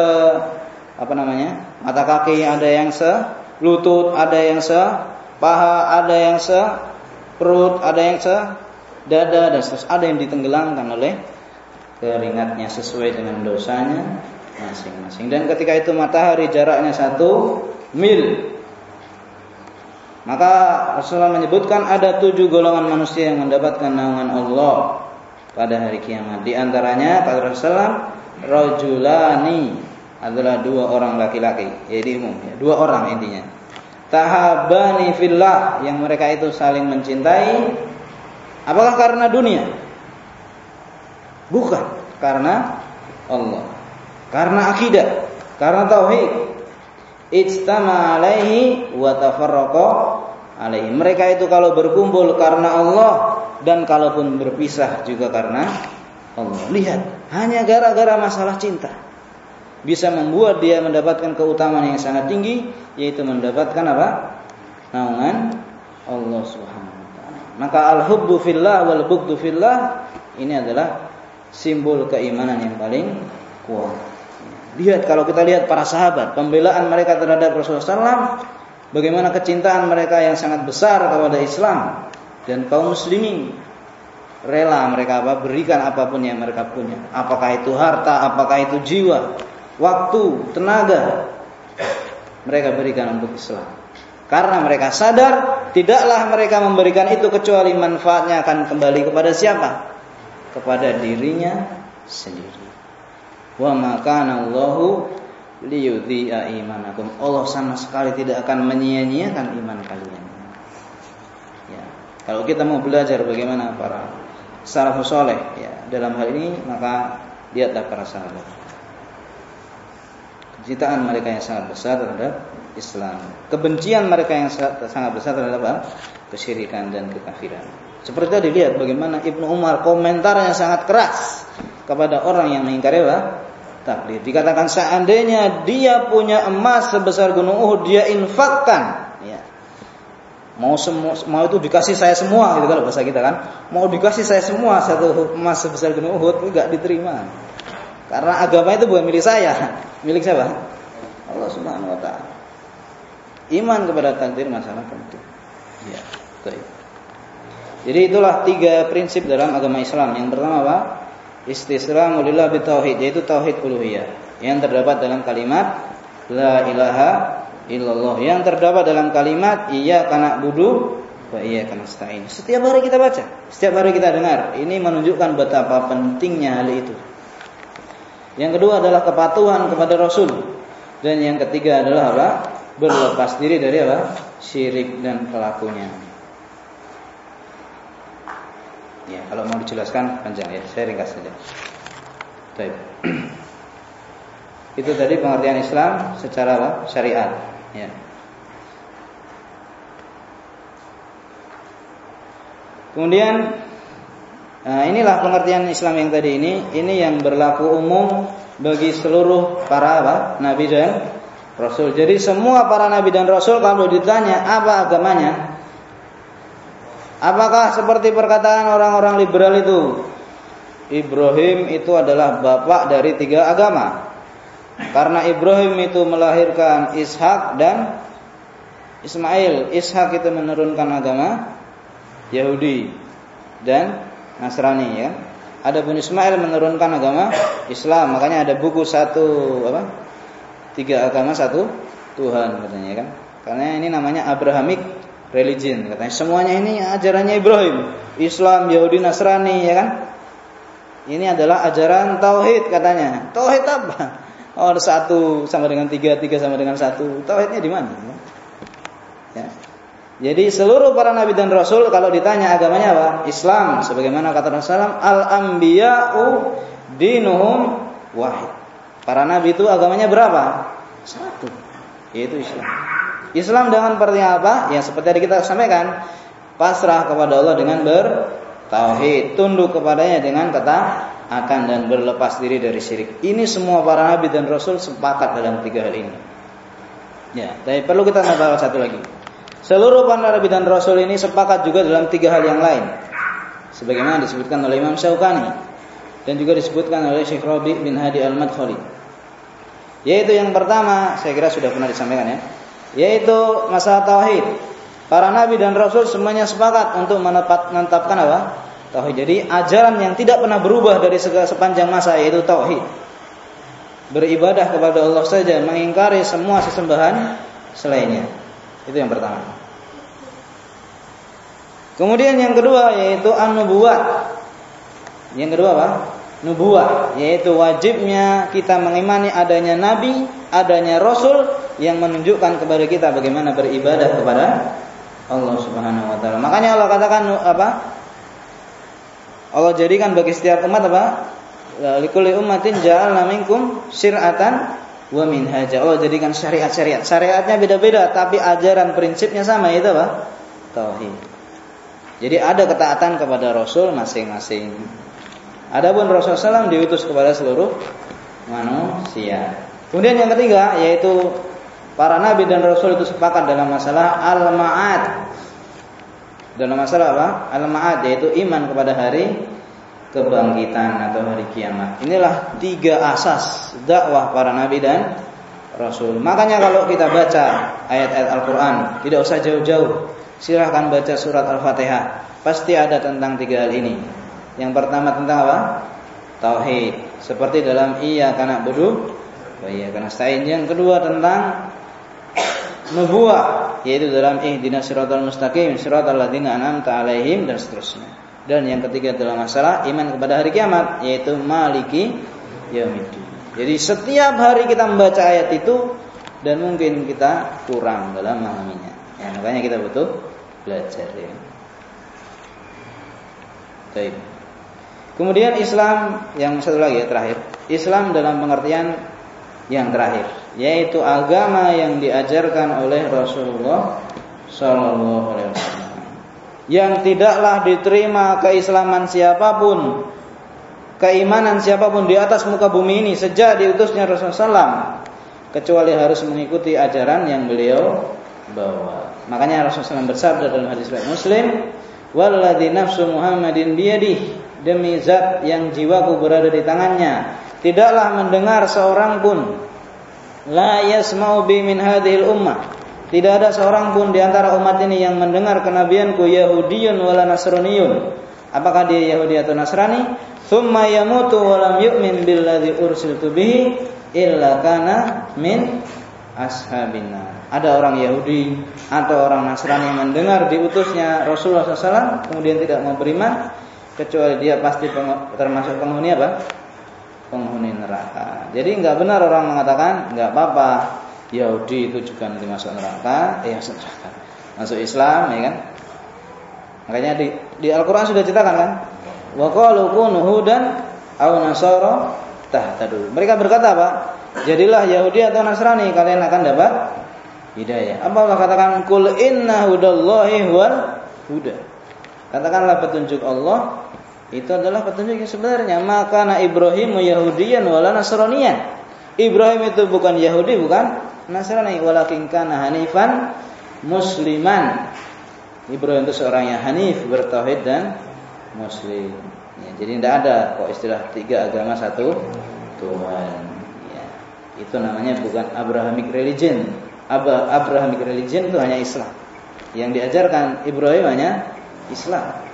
apa namanya? mata kaki, ada yang se lutut, ada yang se paha, ada yang se perut, ada yang se dada dan terus ada yang ditenggelamkan oleh keringatnya sesuai dengan dosanya masing-masing. Dan ketika itu matahari jaraknya satu mil. Maka Rasulullah menyebutkan ada tujuh golongan manusia yang mendapatkan naungan Allah pada hari kiamat. Di antaranya kata Rasulullah, rojulani adalah dua orang laki-laki. Jadi umum, ya, dua orang intinya. Tahabani fillah yang mereka itu saling mencintai. Apakah karena dunia? Bukan, karena Allah. Karena akidah, karena tauhid. Ijtama alaihi wa tafarraqa alaihi. Mereka itu kalau berkumpul karena Allah dan kalaupun berpisah juga karena Allah. Lihat, hanya gara-gara masalah cinta bisa membuat dia mendapatkan keutamaan yang sangat tinggi yaitu mendapatkan apa? naungan Allah Subhanahu wa taala. Maka al-hubbu fillah wal bughdu fillah ini adalah simbol keimanan yang paling kuat. Lihat kalau kita lihat para sahabat, pembelaan mereka terhadap Rasulullah SAW, bagaimana kecintaan mereka yang sangat besar kepada Islam dan kaum muslimin. Rela mereka apa berikan apa pun yang mereka punya, apakah itu harta, apakah itu jiwa, waktu, tenaga. Mereka berikan untuk Islam. Karena mereka sadar tidaklah mereka memberikan itu kecuali manfaatnya akan kembali kepada siapa? Kepada dirinya sendiri. Wa makana Allahu liyudhi'a imanakum. Allah sama sekali tidak akan menyia-nyiakan iman kalian. Ya. Kalau kita mau belajar bagaimana para salafus saleh ya dalam hal ini maka lihatlah para sahabat. Kecintaan mereka yang sangat besar terhadap Islam. Kebencian mereka yang sangat besar terhadap apa? kesyirikan dan kekafiran. Seperti tadi lihat bagaimana Ibnu Umar komentarnya sangat keras kepada orang yang mengingkari apa? takdir. Dikatakan seandainya dia punya emas sebesar gunung Uhud, dia infakkan. Ya. Mau semua, mau itu dikasih saya semua, gitu kan bahasa kita kan. Mau dikasih saya semua satu emas sebesar gunung Uhud, enggak diterima. Karena agama itu bukan milik saya, milik siapa? Allah Subhanahu Wa Taala. Iman kepada takdir masalah penting. Ya, baik. Jadi itulah tiga prinsip dalam agama Islam. Yang pertama apa? istislamu lillah bitauhid yaitu tauhid uluhiyah yang terdapat dalam kalimat la ilaha illallah yang terdapat dalam kalimat iya kana budu wa iya kana stain. Setiap hari kita baca, setiap hari kita dengar. Ini menunjukkan betapa pentingnya hal itu. Yang kedua adalah kepatuhan kepada Rasul. Dan yang ketiga adalah apa? Berlepas diri dari apa? Syirik dan pelakunya. Ya, kalau mau dijelaskan panjang ya, saya ringkas saja. Baik. Itu tadi pengertian Islam secara apa? syariat, ya. Kemudian nah inilah pengertian Islam yang tadi ini, ini yang berlaku umum bagi seluruh para apa? nabi dan rasul. Jadi semua para nabi dan rasul kalau ditanya apa agamanya, Apakah seperti perkataan orang-orang liberal itu? Ibrahim itu adalah bapak dari tiga agama. Karena Ibrahim itu melahirkan Ishak dan Ismail. Ishak itu menurunkan agama Yahudi dan Nasrani ya. Adapun Ismail menurunkan agama Islam. Makanya ada buku satu apa? Tiga agama satu Tuhan katanya kan. Karena ini namanya Abrahamic religion katanya semuanya ini ajarannya Ibrahim Islam Yahudi Nasrani ya kan ini adalah ajaran tauhid katanya tauhid apa oh satu sama dengan tiga tiga sama dengan satu tauhidnya di mana ya jadi seluruh para nabi dan rasul kalau ditanya agamanya apa Islam sebagaimana kata Rasulullah al anbiya'u dinuhum wahid para nabi itu agamanya berapa satu yaitu Islam Islam dengan artinya apa? Yang seperti tadi kita sampaikan, pasrah kepada Allah dengan bertauhid, tunduk kepadanya dengan kata akan dan berlepas diri dari syirik. Ini semua para nabi dan rasul sepakat dalam tiga hal ini. Ya, tapi perlu kita tambah satu lagi. Seluruh para nabi dan rasul ini sepakat juga dalam tiga hal yang lain. Sebagaimana disebutkan oleh Imam Syaukani dan juga disebutkan oleh Syekh Rabi bin Hadi Al-Madkhali. Yaitu yang pertama, saya kira sudah pernah disampaikan ya yaitu masalah tauhid. Para nabi dan rasul semuanya sepakat untuk menetapkan apa? Tauhid. Jadi ajaran yang tidak pernah berubah dari sepanjang masa yaitu tauhid. Beribadah kepada Allah saja, mengingkari semua sesembahan selainnya. Itu yang pertama. Kemudian yang kedua yaitu an-nubuwat. Yang kedua apa? Nubuah, yaitu wajibnya kita mengimani adanya nabi, adanya rasul yang menunjukkan kepada kita bagaimana beribadah kepada Allah Subhanahu wa taala. Makanya Allah katakan apa? Allah jadikan bagi setiap umat apa? Likulli ummatin ja'alna minkum syir'atan wa minhaja. Allah jadikan syariat-syariat. Syariatnya beda-beda tapi ajaran prinsipnya sama itu apa? Tauhid. Jadi ada ketaatan kepada Rasul masing-masing. Adapun Rasulullah SAW diutus kepada seluruh manusia. Kemudian yang ketiga yaitu Para nabi dan rasul itu sepakat dalam masalah al-ma'ad. Dalam masalah apa? Al-ma'ad yaitu iman kepada hari kebangkitan atau hari kiamat. Inilah tiga asas dakwah para nabi dan rasul. Makanya kalau kita baca ayat-ayat Al-Qur'an, tidak usah jauh-jauh. Silahkan baca surat Al-Fatihah. Pasti ada tentang tiga hal ini. Yang pertama tentang apa? Tauhid. Seperti dalam iya karena bodoh, oh iya karena stain. Yang kedua tentang nubuah yaitu dalam ihdinas siratal mustaqim siratal ladzina an'amta alaihim dan seterusnya. Dan yang ketiga dalam masalah iman kepada hari kiamat yaitu maliki yaumiddin. Jadi setiap hari kita membaca ayat itu dan mungkin kita kurang dalam memahaminya. Ya, makanya kita butuh belajar ya. Baik. Kemudian Islam yang satu lagi ya terakhir. Islam dalam pengertian yang terakhir yaitu agama yang diajarkan oleh Rasulullah Shallallahu Alaihi Wasallam yang tidaklah diterima keislaman siapa pun keimanan siapa pun di atas muka bumi ini sejak diutusnya Rasulullah SAW kecuali harus mengikuti ajaran yang beliau bawa makanya Rasulullah SAW bersabda dalam hadis Muslim walladzi nafsu Muhammadin biyadih demi zat yang jiwaku berada di tangannya tidaklah mendengar seorang pun la yasma'u bi min hadhil ummah tidak ada seorang pun di antara umat ini yang mendengar kenabianku Yahudiyun wala Nasraniyun Apakah dia Yahudi atau Nasrani? Thumma yamutu wa lam yu'min billadzi ursiltu bihi illa kana min ashabina. Ada orang Yahudi atau orang Nasrani yang mendengar diutusnya Rasulullah SAW kemudian tidak mau beriman kecuali dia pasti termasuk penghuni apa? Penghuni neraka. Jadi nggak benar orang mengatakan nggak apa-apa Yahudi itu juga nanti masuk neraka, eh masuk neraka. Masuk Islam ya kan? Makanya di di Al-Qur'an sudah ceritakan kan? Wa qalu kunu hudan aw nasara tahtadu. Mereka berkata apa? Jadilah Yahudi atau Nasrani kalian akan dapat hidayah. Apa Allah katakan kul inna hudallahi wal huda. Katakanlah petunjuk Allah itu adalah petunjuk yang sebenarnya. Maka na Ibrahim Yahudiyan wala Nasraniyan. Ibrahim itu bukan Yahudi, bukan Nasrani, walakin kana hanifan musliman. Ibrahim itu seorang yang hanif, bertauhid dan muslim. Ya, jadi tidak ada kok istilah tiga agama satu Tuhan. Itu namanya bukan Abrahamic religion. Abra Abrahamic religion itu hanya Islam. Yang diajarkan Ibrahim hanya Islam.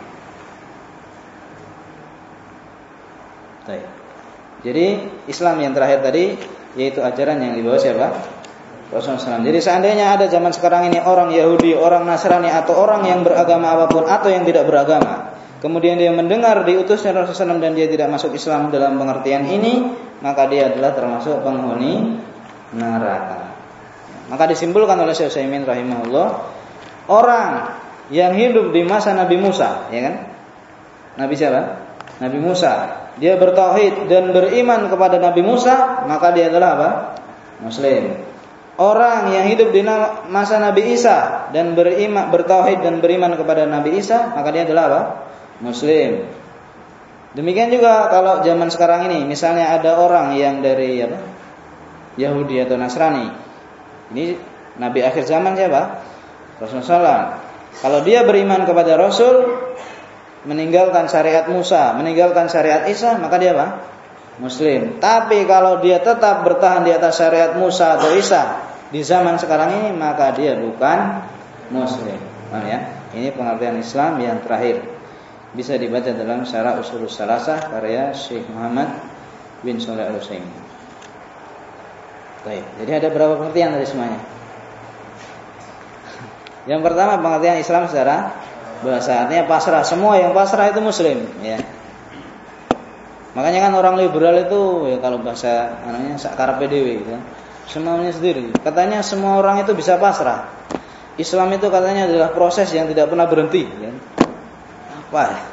Jadi Islam yang terakhir tadi yaitu ajaran yang dibawa siapa? Rasulullah. Jadi seandainya ada zaman sekarang ini orang Yahudi, orang Nasrani atau orang yang beragama apa pun atau yang tidak beragama, kemudian dia mendengar diutusnya Rasulullah dan dia tidak masuk Islam dalam pengertian ini, maka dia adalah termasuk penghuni neraka. Maka disimpulkan oleh Syekh Utsaimin rahimahullah, orang yang hidup di masa Nabi Musa, ya kan? Nabi siapa? Nabi Musa. Dia bertauhid dan beriman kepada Nabi Musa, maka dia adalah apa? Muslim orang yang hidup di masa Nabi Isa dan beriman bertauhid dan beriman kepada Nabi Isa, maka dia adalah apa? Muslim. Demikian juga kalau zaman sekarang ini, misalnya ada orang yang dari apa? Yahudi atau Nasrani. Ini Nabi akhir zaman siapa? Rasulullah SAW. Kalau dia beriman kepada Rasul, meninggalkan syariat Musa, meninggalkan syariat Isa, maka dia apa? Muslim. Tapi kalau dia tetap bertahan di atas syariat Musa atau Isa, di zaman sekarang ini maka dia bukan muslim. Paham ya? Ini pengertian Islam yang terakhir. Bisa dibaca dalam syarah usul salasah karya Syekh Muhammad bin Shalih Al Utsaimin. Baik, jadi ada berapa pengertian dari semuanya? Yang pertama pengertian Islam secara bahasa artinya pasrah. Semua yang pasrah itu muslim, ya. Makanya kan orang liberal itu ya kalau bahasa namanya sakar PDW gitu semuanya sendiri. Katanya semua orang itu bisa pasrah. Islam itu katanya adalah proses yang tidak pernah berhenti. Ya. Apa?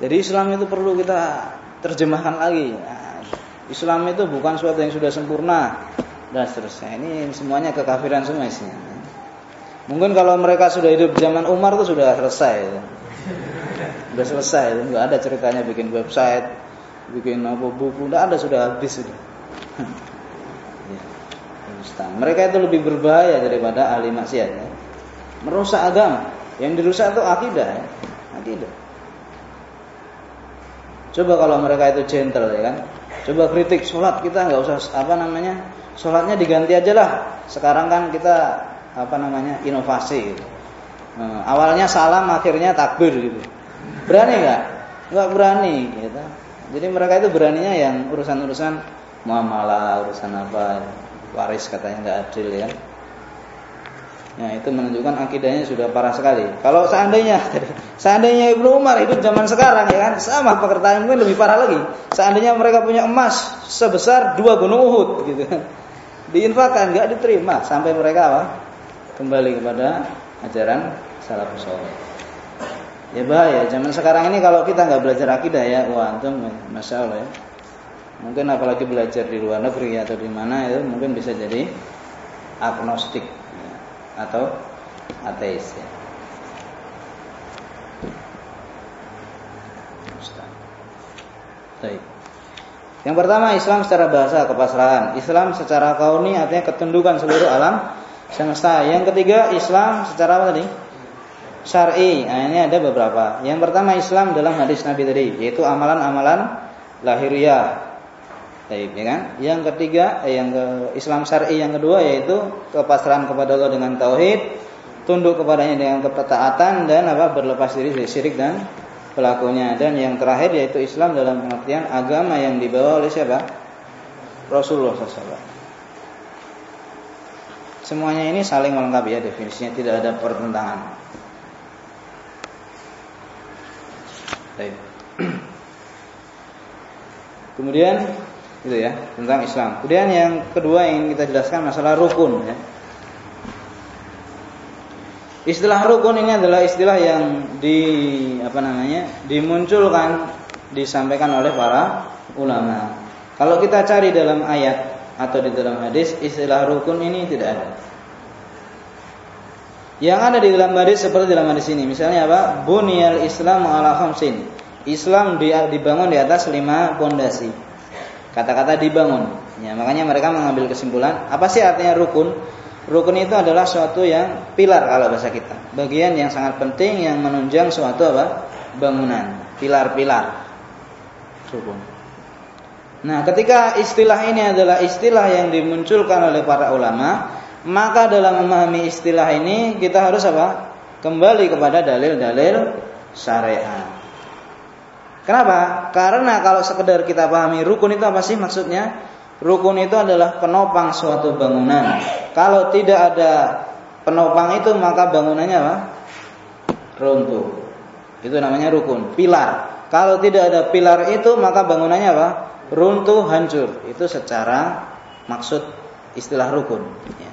Jadi Islam itu perlu kita terjemahkan lagi. Nah, Islam itu bukan suatu yang sudah sempurna dan seterusnya. Ini semuanya kekafiran semua isinya. Mungkin kalau mereka sudah hidup zaman Umar itu sudah selesai. Ya. Sudah selesai, nggak ada ceritanya bikin website, bikin apa buku, tidak ada sudah habis sudah. Mereka itu lebih berbahaya daripada ahli maksiat. Ya. Merusak agama. Yang dirusak itu akidah. Ya. Akidah. Coba kalau mereka itu gentle ya kan. Coba kritik sholat kita nggak usah apa namanya sholatnya diganti aja lah. Sekarang kan kita apa namanya inovasi. Gitu. Nah, awalnya salam akhirnya takbir gitu. Berani nggak? Nggak berani gitu. Jadi mereka itu beraninya yang urusan-urusan muamalah, urusan apa waris katanya nggak adil ya. Ya, itu menunjukkan akidahnya sudah parah sekali. Kalau seandainya seandainya Ibnu Umar hidup zaman sekarang ya kan sama pekerjaan mungkin lebih parah lagi. Seandainya mereka punya emas sebesar dua gunung Uhud gitu. Diinfakkan nggak diterima sampai mereka apa? Kembali kepada ajaran salafus saleh. Ya bahaya zaman sekarang ini kalau kita nggak belajar akidah ya, wah antum masya Allah ya mungkin apalagi belajar di luar negeri atau di mana itu mungkin bisa jadi agnostik ya, atau ateis ya. Yang pertama Islam secara bahasa kepasrahan. Islam secara kauni artinya ketundukan seluruh alam semesta. Yang ketiga Islam secara apa tadi? Syar'i. Nah, ini ada beberapa. Yang pertama Islam dalam hadis Nabi tadi, yaitu amalan-amalan lahiriah Taib, ya kan? Yang ketiga, eh, yang ke Islam syar'i yang kedua yaitu kepasrahan kepada Allah dengan tauhid, tunduk kepadanya dengan ketaatan dan apa? berlepas diri dari syirik dan pelakunya dan yang terakhir yaitu Islam dalam pengertian agama yang dibawa oleh siapa? Rasulullah SAW. Semuanya ini saling melengkapi ya definisinya tidak ada pertentangan. Baik. Kemudian itu ya tentang Islam. Kemudian yang kedua yang kita jelaskan masalah rukun ya. Istilah rukun ini adalah istilah yang di apa namanya? dimunculkan disampaikan oleh para ulama. Kalau kita cari dalam ayat atau di dalam hadis istilah rukun ini tidak ada. Yang ada di dalam hadis seperti dalam hadis ini, misalnya apa? Bunyal Islam ala khamsin. Islam dibangun di atas lima pondasi. Kata-kata dibangun. Ya, makanya mereka mengambil kesimpulan, apa sih artinya rukun? Rukun itu adalah suatu yang pilar kalau bahasa kita. Bagian yang sangat penting yang menunjang suatu apa? Bangunan. Pilar-pilar. Rukun. Nah, ketika istilah ini adalah istilah yang dimunculkan oleh para ulama, maka dalam memahami istilah ini kita harus apa? Kembali kepada dalil-dalil syariat. Kenapa? Karena kalau sekedar kita pahami rukun itu apa sih maksudnya? Rukun itu adalah penopang suatu bangunan. Kalau tidak ada penopang itu maka bangunannya apa? Runtuh. Itu namanya rukun, pilar. Kalau tidak ada pilar itu maka bangunannya apa? Runtuh, hancur. Itu secara maksud istilah rukun. Ya.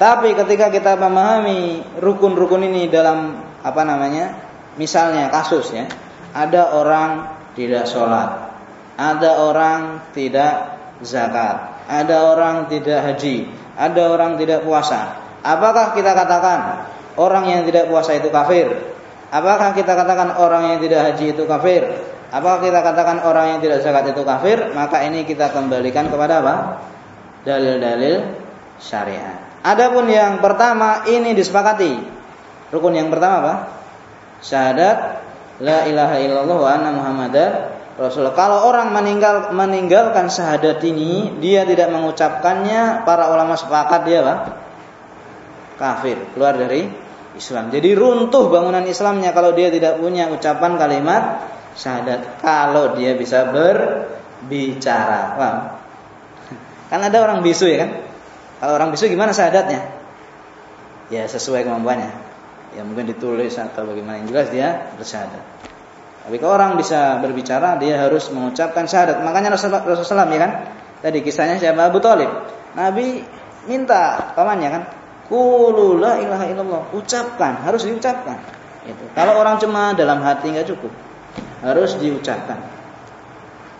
Tapi ketika kita memahami rukun-rukun ini dalam apa namanya? Misalnya kasus ya, ada orang tidak sholat, ada orang tidak zakat, ada orang tidak haji, ada orang tidak puasa. Apakah kita katakan orang yang tidak puasa itu kafir? Apakah kita katakan orang yang tidak haji itu kafir? Apakah kita katakan orang yang tidak zakat itu kafir? Maka ini kita kembalikan kepada apa? Dalil-dalil syariat. Adapun yang pertama ini disepakati. Rukun yang pertama apa? Syahadat la ilaha illallah wa anna muhammadar Rasulullah. Kalau orang meninggal meninggalkan syahadat ini, dia tidak mengucapkannya, para ulama sepakat dia apa? Kafir, keluar dari Islam. Jadi runtuh bangunan Islamnya kalau dia tidak punya ucapan kalimat syahadat. Kalau dia bisa berbicara, paham? Kan ada orang bisu ya kan? Kalau orang bisu gimana syahadatnya? Ya sesuai kemampuannya. Ya mungkin ditulis atau bagaimana yang jelas dia bersyahadat. Tapi kalau orang bisa berbicara, dia harus mengucapkan syahadat. Makanya Rasulullah SAW ya kan, tadi kisahnya siapa Abu Talib. Nabi minta pamannya kan, Qulu la ilaha illallah. Ucapkan, harus diucapkan. Itu. Kalau orang cuma dalam hati nggak cukup, harus diucapkan.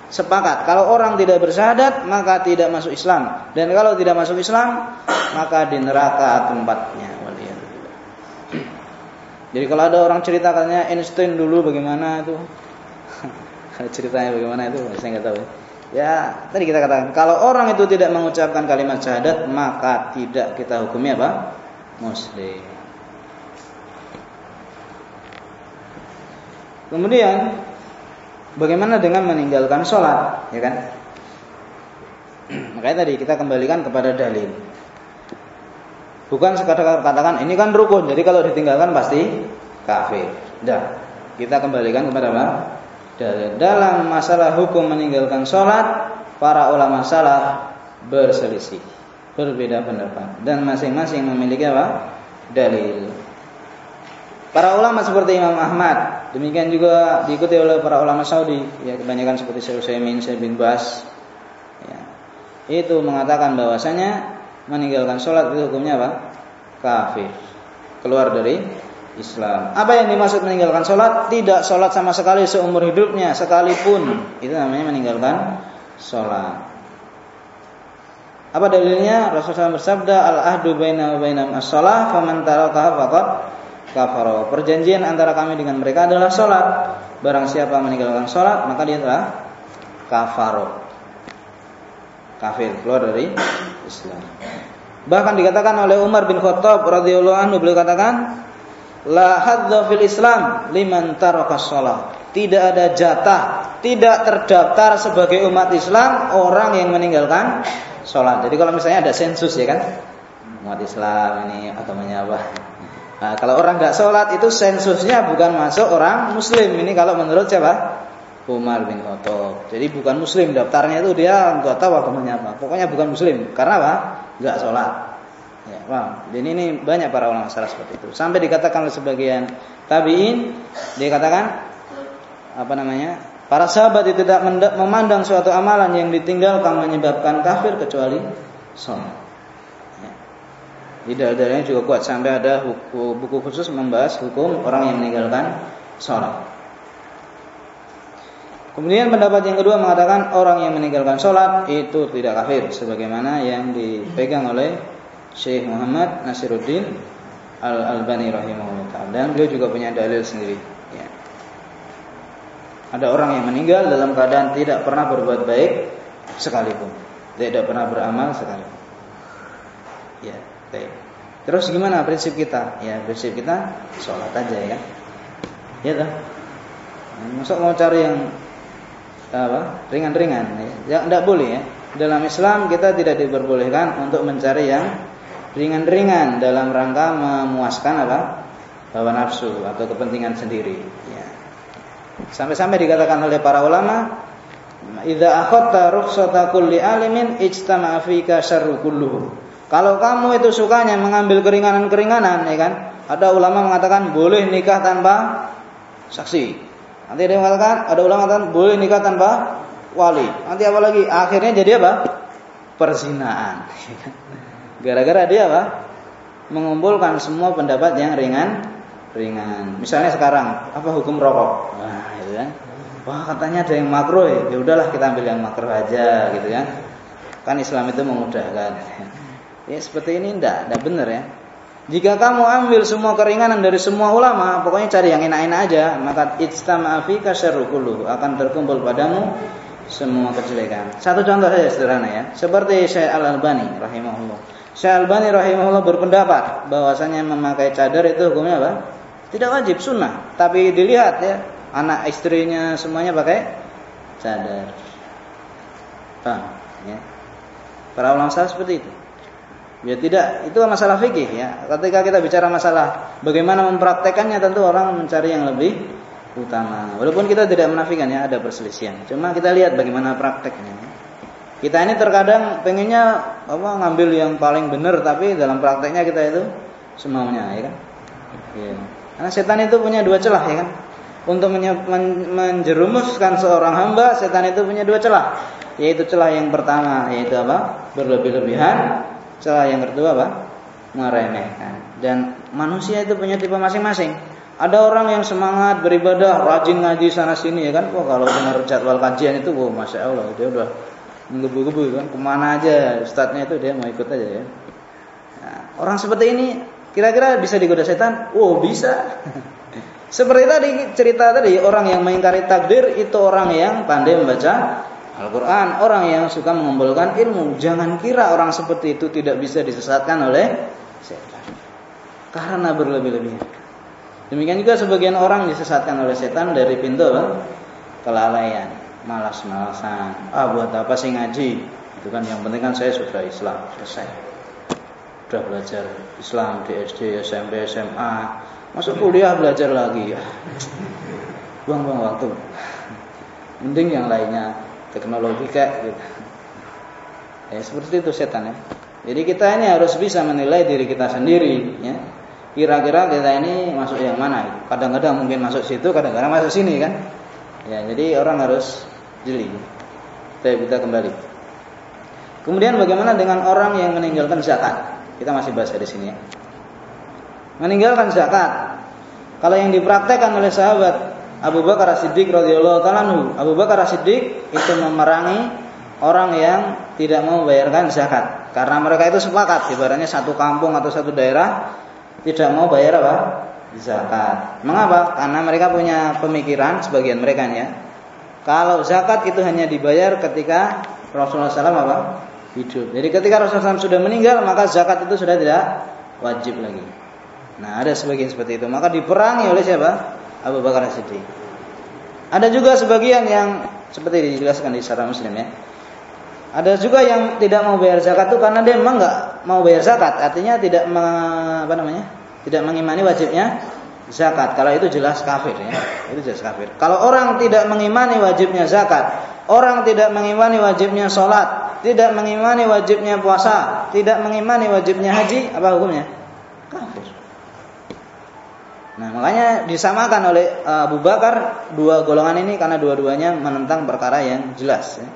Sepakat, kalau orang tidak bersyahadat maka tidak masuk Islam dan kalau tidak masuk Islam maka di neraka tempatnya. Jadi kalau ada orang cerita katanya Einstein dulu bagaimana itu ceritanya bagaimana itu saya nggak tahu. Ya tadi kita katakan kalau orang itu tidak mengucapkan kalimat syahadat maka tidak kita hukumi apa muslim. Kemudian bagaimana dengan meninggalkan sholat, ya kan? Makanya tadi kita kembalikan kepada dalil. Bukan sekadar katakan ini kan rukun, jadi kalau ditinggalkan pasti kafir. Dah, kita kembalikan kepada apa? Dalam masalah hukum meninggalkan sholat, para ulama salaf berselisih, berbeda pendapat, dan masing-masing memiliki apa? Dalil. Para ulama seperti Imam Ahmad, demikian juga diikuti oleh para ulama Saudi, ya kebanyakan seperti Utsaimin, Syekh bin Bas, ya, itu mengatakan bahwasanya meninggalkan sholat itu hukumnya apa? Kafir. Keluar dari Islam. Apa yang dimaksud meninggalkan sholat? Tidak sholat sama sekali seumur hidupnya, sekalipun. Itu namanya meninggalkan sholat. Apa dalilnya? Rasulullah SAW bersabda, Al-ahdu baina wa bainam as-sholah, faman tarakaha faqad. Perjanjian antara kami dengan mereka adalah sholat. Barang siapa meninggalkan sholat, maka dia telah kafaro kafir keluar dari Islam. Bahkan dikatakan oleh Umar bin Khattab radhiyallahu anhu beliau katakan la hadza fil Islam liman taraka shalah. Tidak ada jatah, tidak terdaftar sebagai umat Islam orang yang meninggalkan sholat. Jadi kalau misalnya ada sensus ya kan, umat Islam ini agamanya apa? Nah, kalau orang nggak sholat itu sensusnya bukan masuk orang muslim. Ini kalau menurut siapa? Umar bin Khattab. Jadi bukan muslim daftarnya itu dia nggak tahu agamanya apa. Pokoknya bukan muslim. Karena apa? Nggak sholat. Ya, paham? Dan ini banyak para ulama salah seperti itu. Sampai dikatakan oleh sebagian tabiin, dikatakan apa namanya? Para sahabat itu tidak memandang suatu amalan yang ditinggalkan menyebabkan kafir kecuali sholat. Di dalilnya juga kuat sampai ada buku khusus membahas hukum orang yang meninggalkan sholat. Kemudian pendapat yang kedua mengatakan orang yang meninggalkan sholat itu tidak kafir, sebagaimana yang dipegang oleh Syekh Muhammad Nasiruddin Al Albani rahimahullah dan beliau juga punya dalil sendiri. Ya. Ada orang yang meninggal dalam keadaan tidak pernah berbuat baik sekalipun, tidak pernah beramal sekalipun. Ya. Baik. Terus gimana prinsip kita? Ya prinsip kita sholat aja ya. Ya toh. Masuk mau cari yang apa? Ringan-ringan ya. Ya tidak boleh ya. Dalam Islam kita tidak diperbolehkan untuk mencari yang ringan-ringan dalam rangka memuaskan apa? hawa nafsu atau kepentingan sendiri ya. Sampai-sampai dikatakan oleh para ulama, "Idza akhadta rukhsata kulli alimin ijtama'a fika syarru kulluhu." Kalau kamu itu sukanya mengambil keringanan-keringanan, ya kan? Ada ulama mengatakan boleh nikah tanpa saksi. Nanti ada yang mengatakan, ada ulama mengatakan boleh nikah tanpa wali. Nanti apa lagi? Akhirnya jadi apa? Perzinaan. Gara-gara dia apa? Mengumpulkan semua pendapat yang ringan, ringan. Misalnya sekarang, apa hukum rokok? Nah, gitu kan. Wah, katanya ada yang makro ya. Ya udahlah kita ambil yang makro aja, gitu kan. Kan Islam itu memudahkan. Ya seperti ini tidak, tidak benar ya. Jika kamu ambil semua keringanan dari semua ulama, pokoknya cari yang enak-enak aja, maka ijtama'a fika akan terkumpul padamu semua kejelekan. Satu contoh saja sederhana ya, seperti Syekh Al-Albani rahimahullah. Syekh Al-Albani rahimahullah berpendapat bahwasanya memakai cadar itu hukumnya apa? Tidak wajib, sunnah. Tapi dilihat ya, anak istrinya semuanya pakai cadar. Paham? Ya. Para ulama seperti itu. Ya tidak, itu masalah fikih ya. Ketika kita bicara masalah bagaimana mempraktekannya tentu orang mencari yang lebih utama. Walaupun kita tidak menafikan ya ada perselisihan. Cuma kita lihat bagaimana prakteknya. Kita ini terkadang pengennya apa ngambil yang paling benar tapi dalam prakteknya kita itu semuanya ya kan. Ya. Karena setan itu punya dua celah ya kan. Untuk menjerumuskan seorang hamba, setan itu punya dua celah. Yaitu celah yang pertama yaitu apa? Berlebih-lebihan Celah yang kedua apa? Meremehkan. Dan manusia itu punya tipe masing-masing. Ada orang yang semangat beribadah, rajin ngaji sana sini ya kan. Wah kalau dengar jadwal kajian itu, wah masya Allah dia udah menggebu-gebu kan. Ke mana aja ustadznya itu dia mau ikut aja ya. Nah, orang seperti ini kira-kira bisa digoda setan? Oh bisa. Seperti tadi cerita tadi orang yang mengingkari takdir itu orang yang pandai membaca Al-Quran Orang yang suka mengumpulkan ilmu. Jangan kira orang seperti itu tidak bisa disesatkan oleh setan. Karena berlebih-lebihan Demikian juga sebagian orang disesatkan oleh setan dari pintu kelalaian. Malas-malasan. Ah buat apa sih ngaji? Itu kan yang penting kan saya sudah Islam Selesai. Sudah belajar Islam di SD, SMP, SMA Masuk kuliah belajar lagi. Buang-buang waktu. Mending yang lainnya teknologi kayak gitu. Ya seperti itu setan ya. Jadi kita ini harus bisa menilai diri kita sendiri ya. Kira-kira kita ini masuk yang mana? Kadang-kadang mungkin masuk situ, kadang-kadang masuk sini kan. Ya, jadi orang harus jeli. Kita kita kembali. Kemudian bagaimana dengan orang yang meninggalkan zakat? Kita masih bahas di sini ya. Meninggalkan zakat. Kalau yang dipraktekkan oleh sahabat Abu Bakar As-Siddiq radhiyallahu taala Abu Bakar As-Siddiq itu memerangi orang yang tidak mau membayarkan zakat karena mereka itu sepakat ibaratnya satu kampung atau satu daerah tidak mau bayar apa? zakat. Mengapa? Karena mereka punya pemikiran sebagian mereka ya. Kalau zakat itu hanya dibayar ketika Rasulullah SAW apa? hidup. Jadi ketika Rasulullah SAW sudah meninggal maka zakat itu sudah tidak wajib lagi. Nah ada sebagian seperti itu. Maka diperangi oleh siapa? Abu Bakar Siddiq. Ada juga sebagian yang seperti dijelaskan di Syarah Muslim ya. Ada juga yang tidak mau bayar zakat itu karena dia memang nggak mau bayar zakat, artinya tidak me, apa namanya? tidak mengimani wajibnya zakat. Kalau itu jelas kafir ya. Itu jelas kafir. Kalau orang tidak mengimani wajibnya zakat, orang tidak mengimani wajibnya sholat, tidak mengimani wajibnya puasa, tidak mengimani wajibnya haji, apa hukumnya? Kafir. Nah, makanya disamakan oleh uh, Abu Bakar dua golongan ini karena dua-duanya menentang perkara yang jelas ya.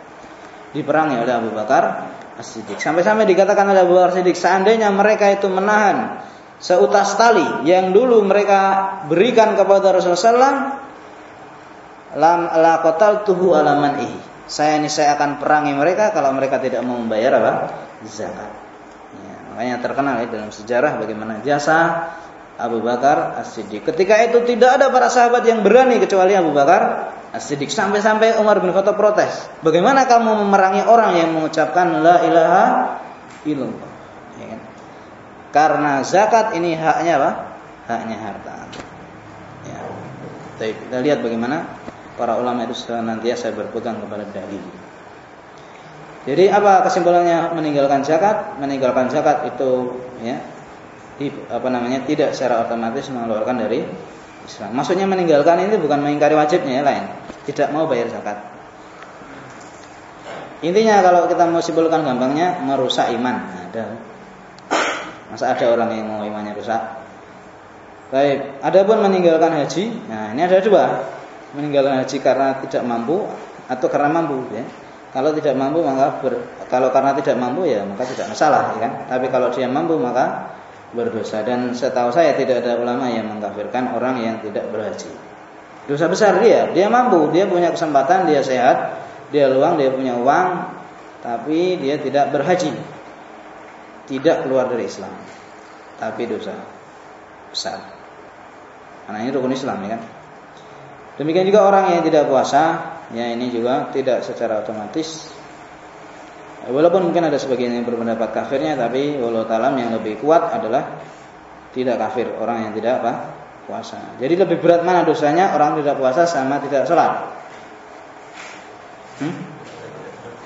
Diperangi oleh Abu Bakar As-Siddiq. Sampai-sampai dikatakan oleh Abu Bakar As-Siddiq, seandainya mereka itu menahan seutas tali yang dulu mereka berikan kepada Rasulullah SAW lam la qatal tuhu alaman ihi. Saya ini saya akan perangi mereka kalau mereka tidak mau membayar apa? zakat. Ya, makanya terkenal ya dalam sejarah bagaimana jasa Abu Bakar As-Siddiq. Ketika itu tidak ada para sahabat yang berani kecuali Abu Bakar As-Siddiq. Sampai-sampai Umar bin Khattab protes. Bagaimana kamu memerangi orang yang mengucapkan la ilaha illallah? Karena zakat ini haknya apa? Haknya harta. Ya. Kita lihat bagaimana para ulama itu senantiasa berpegang kepada dalil. Jadi apa kesimpulannya meninggalkan zakat? Meninggalkan zakat itu ya apa namanya tidak secara otomatis mengeluarkan dari Islam. Maksudnya meninggalkan ini bukan mengingkari wajibnya ya lain. Tidak mau bayar zakat. Intinya kalau kita mau simpulkan gampangnya merusak iman. Ada Masa ada orang yang mau imannya rusak? Baik, adapun meninggalkan haji, nah ini ada dua. Meninggalkan haji karena tidak mampu atau karena mampu ya. Kalau tidak mampu maka ber, kalau karena tidak mampu ya maka tidak masalah ya kan. Tapi kalau dia mampu maka berdosa. Dan setahu saya tidak ada ulama yang mengkafirkan orang yang tidak berhaji. Dosa besar dia, dia mampu, dia punya kesempatan, dia sehat, dia luang, dia punya uang, tapi dia tidak berhaji. Tidak keluar dari Islam. Tapi dosa besar. Karena ini rukun Islam ya kan? Demikian juga orang yang tidak puasa ya ini juga tidak secara otomatis walaupun mungkin ada sebagian yang berpendapat kafirnya tapi walau talam yang lebih kuat adalah tidak kafir orang yang tidak apa puasa jadi lebih berat mana dosanya orang tidak puasa sama tidak sholat hmm?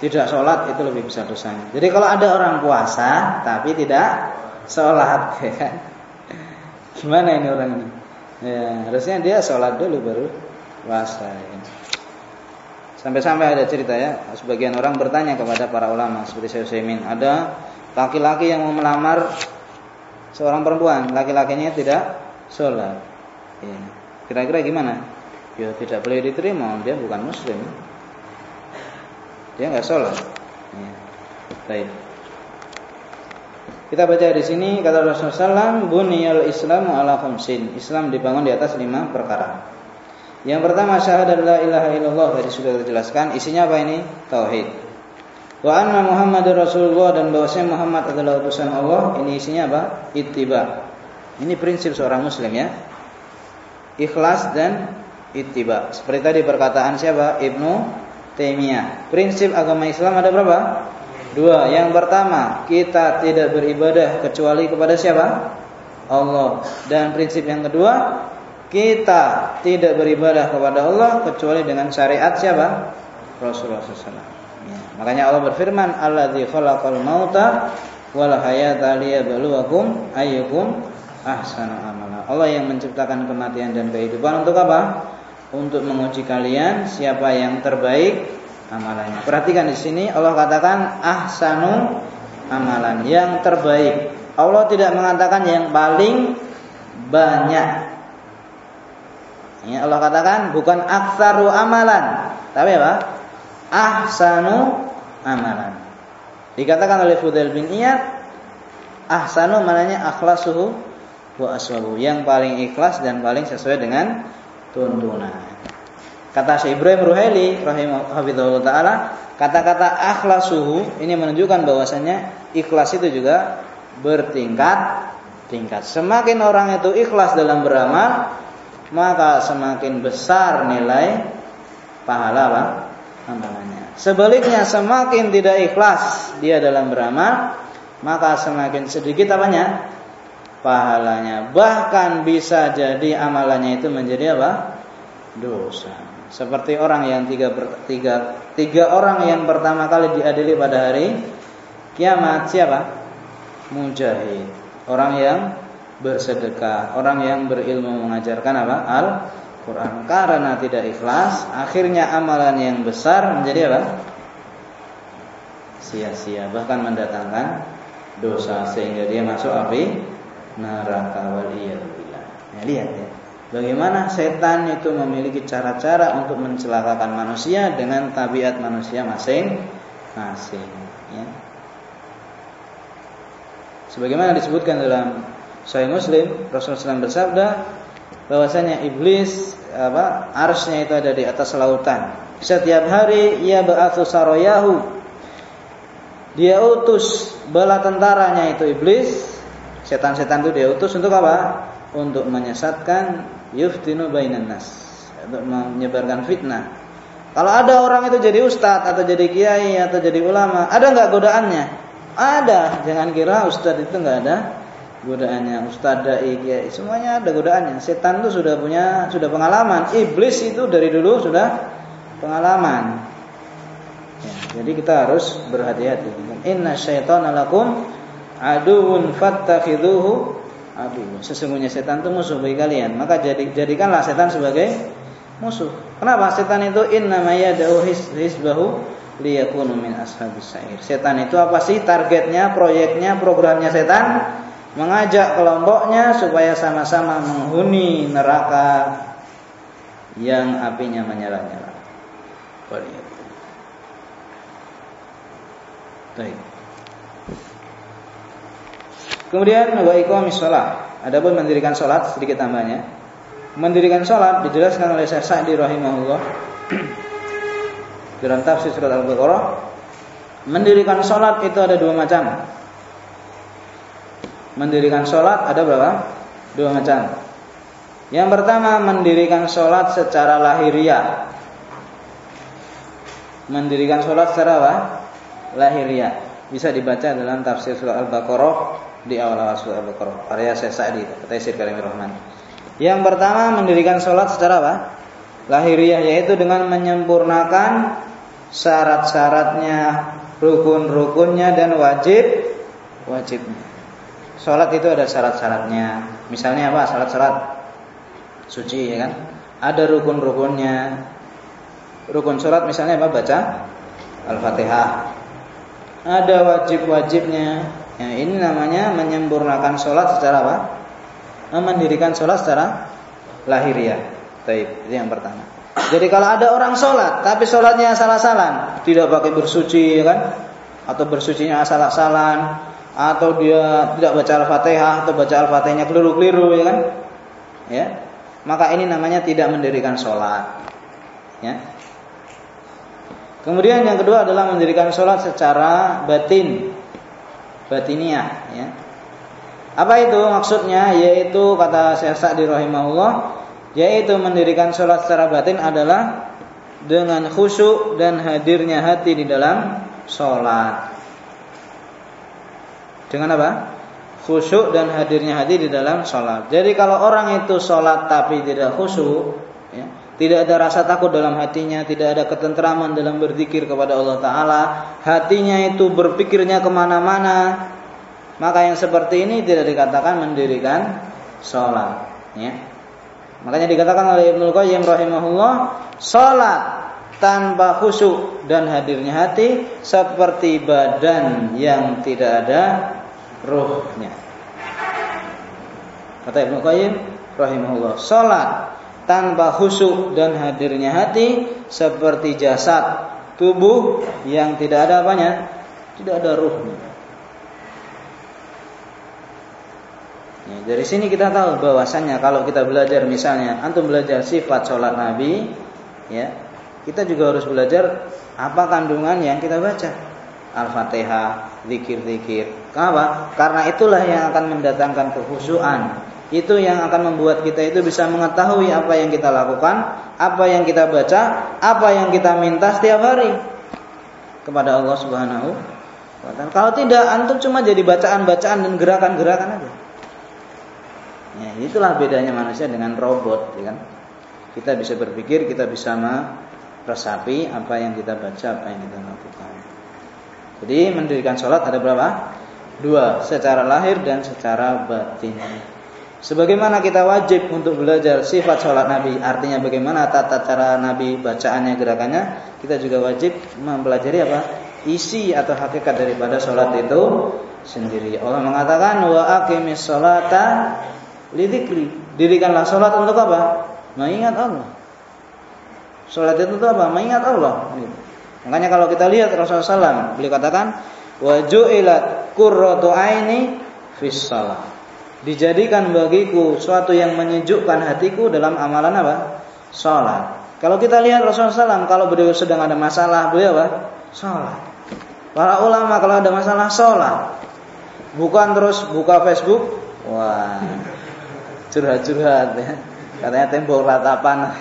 tidak sholat itu lebih besar dosanya. Jadi kalau ada orang puasa tapi tidak sholat, ya. gimana ini orang ini? Ya, harusnya dia sholat dulu baru puasa. Ya. Sampai-sampai ada cerita ya, sebagian orang bertanya kepada para ulama seperti saya Usaimin, ada laki-laki yang mau melamar seorang perempuan, laki-lakinya tidak sholat. Ya. Kira-kira gimana? Ya tidak boleh diterima, dia bukan muslim dia nggak sholat. Ya. Baik. Kita baca di sini kata Rasulullah SAW, Buniyal Islamu ala khamsin. Islam dibangun di atas lima perkara. Yang pertama syahadat la ilaha illallah tadi sudah dijelaskan. Isinya apa ini? Tauhid. Wa anna Muhammadur Rasulullah dan bahwasanya Muhammad adalah utusan Allah. Ini isinya apa? Ittiba. Ini prinsip seorang muslim ya. Ikhlas dan ittiba. Seperti tadi perkataan siapa? Ibnu Taimiyah. Prinsip agama Islam ada berapa? Dua. Yang pertama, kita tidak beribadah kecuali kepada siapa? Allah. Dan prinsip yang kedua, kita tidak beribadah kepada Allah kecuali dengan syariat siapa? Rasulullah SAW. Ya. Makanya Allah berfirman, "Alladzi khalaqal mauta wal hayata liyabluwakum ayyukum ahsanu amala." Allah yang menciptakan kematian dan kehidupan untuk apa? untuk menguji kalian siapa yang terbaik amalannya. Perhatikan di sini Allah katakan ahsanu amalan yang terbaik. Allah tidak mengatakan yang paling banyak. Ya, Allah katakan bukan aktsaru amalan, tapi apa? Ahsanu amalan. Dikatakan oleh Fudail bin Iyad ahsanu maknanya akhlasuhu wa aswabu, yang paling ikhlas dan paling sesuai dengan tuntunan. Kata Syekh Ibrahim Ruhaili rahimahullah taala, kata-kata akhlasuhu ini menunjukkan bahwasanya ikhlas itu juga bertingkat tingkat. Semakin orang itu ikhlas dalam beramal, maka semakin besar nilai pahala apa? amalannya. Sebaliknya semakin tidak ikhlas dia dalam beramal, maka semakin sedikit apanya? pahalanya. Bahkan bisa jadi amalannya itu menjadi apa? Dosa. Seperti orang yang tiga, tiga, tiga orang yang pertama kali diadili pada hari kiamat siapa? Mujahid. Orang yang bersedekah, orang yang berilmu mengajarkan apa? Al-Qur'an. Karena tidak ikhlas, akhirnya amalan yang besar menjadi apa? sia-sia bahkan mendatangkan dosa sehingga dia masuk api neraka wal. Ya, lihat ya. Bagaimana setan itu memiliki cara-cara untuk mencelakakan manusia dengan tabiat manusia masing-masing. Ya. Sebagaimana disebutkan dalam Sahih Muslim, Rasulullah SAW bersabda bahwasanya iblis apa arsnya itu ada di atas lautan. Setiap hari ia ba'atsu saroyahu. Dia utus bala tentaranya itu iblis. Setan-setan itu dia utus untuk apa? Untuk menyesatkan yuftinu bainan nas. Untuk menyebarkan fitnah. Kalau ada orang itu jadi ustadz atau jadi kiai atau jadi ulama, ada nggak godaannya? Ada. Jangan kira ustadz itu nggak ada godaannya. Ustadz dai kiai semuanya ada godaannya. Setan itu sudah punya sudah pengalaman. Iblis itu dari dulu sudah pengalaman. Ya, jadi kita harus berhati-hati. Inna syaitana lakum aduun fattakhiduhu adu. Sesungguhnya setan itu musuh bagi kalian. Maka jadi jadikanlah setan sebagai musuh. Kenapa? Setan itu inna mayada'u hisbahu liyakunu min ashabis sa'ir. Setan itu apa sih targetnya, proyeknya, programnya setan? Mengajak kelompoknya supaya sama-sama menghuni neraka yang apinya menyala-nyala. Kemudian wa iqamis shalah. Adapun mendirikan salat sedikit tambahnya. Mendirikan salat dijelaskan oleh Syekh Sa'di rahimahullah dalam tafsir surat Al-Baqarah. Mendirikan salat itu ada dua macam. Mendirikan salat ada berapa? Dua macam. Yang pertama mendirikan salat secara lahiriah. Mendirikan salat secara apa? Lahiriah. Bisa dibaca dalam tafsir surat Al-Baqarah di awal-awal surah Al-Baqarah. Karya Syekh Sa'di, Taisir Karimir Rahman. Yang pertama mendirikan sholat secara apa? Lahiriah yaitu dengan menyempurnakan syarat-syaratnya, rukun-rukunnya dan wajib wajibnya. Sholat itu ada syarat-syaratnya. Misalnya apa? Syarat-syarat suci ya kan? Ada rukun-rukunnya. Rukun sholat misalnya apa? Baca Al-Fatihah. Ada wajib-wajibnya Ya, ini namanya menyempurnakan sholat secara apa? Mendirikan sholat secara lahiriah. Taib, itu yang pertama. Jadi kalau ada orang sholat, tapi sholatnya salah-salah, tidak pakai bersuci, ya kan? Atau bersucinya asal-asalan, atau dia tidak baca al-fatihah, atau baca al-fatihahnya keliru-keliru, ya kan? Ya, maka ini namanya tidak mendirikan sholat. Ya. Kemudian yang kedua adalah mendirikan sholat secara batin, batiniah ya. Apa itu maksudnya? Yaitu kata Syekh Sa'di rahimahullah, yaitu mendirikan sholat secara batin adalah dengan khusyuk dan hadirnya hati di dalam sholat. Dengan apa? Khusyuk dan hadirnya hati di dalam sholat. Jadi kalau orang itu sholat tapi tidak khusyuk, ya, tidak ada rasa takut dalam hatinya, tidak ada ketentraman dalam berzikir kepada Allah Taala, hatinya itu berpikirnya ke mana-mana, maka yang seperti ini tidak dikatakan mendirikan sholat. Ya. Makanya dikatakan oleh Ibnu Qayyim rahimahullah, sholat tanpa khusyuk dan hadirnya hati seperti badan yang tidak ada ruhnya. Kata Ibnu Qayyim rahimahullah, sholat tanpa khusyuk dan hadirnya hati seperti jasad tubuh yang tidak ada apanya tidak ada ruhnya. Ya, dari sini kita tahu bahwasannya kalau kita belajar misalnya antum belajar sifat sholat nabi ya kita juga harus belajar apa kandungan yang kita baca. Al-fatihah zikir-zikir kenapa karena itulah yang akan mendatangkan kekhusyuan itu yang akan membuat kita itu bisa mengetahui apa yang kita lakukan, apa yang kita baca, apa yang kita minta setiap hari kepada Allah Subhanahu wa taala. Kalau tidak antum cuma jadi bacaan-bacaan dan gerakan-gerakan aja. Ya, itulah bedanya manusia dengan robot, ya kan? Kita bisa berpikir, kita bisa meresapi apa yang kita baca, apa yang kita lakukan. Jadi mendirikan sholat ada berapa? Dua, secara lahir dan secara batin. Sebagaimana kita wajib untuk belajar sifat sholat Nabi, artinya bagaimana tata cara Nabi, bacaannya, gerakannya, kita juga wajib mempelajari apa? Isi atau hakikat daripada sholat itu sendiri. Allah mengatakan wa aqimis sholata lidzikri. Dirikanlah sholat untuk apa? Mengingat Allah. Sholat itu untuk apa? Mengingat Allah. Makanya kalau kita lihat Rasulullah SAW, beliau katakan wa ju'ilat qurratu aini fis dijadikan bagiku suatu yang menyejukkan hatiku dalam amalan apa? Salat. Kalau kita lihat Rasulullah SAW, kalau beliau sedang ada masalah, beliau apa? Salat. Para ulama kalau ada masalah salat. Bukan terus buka Facebook, wah curhat-curhat ya. Katanya tembok ratapan.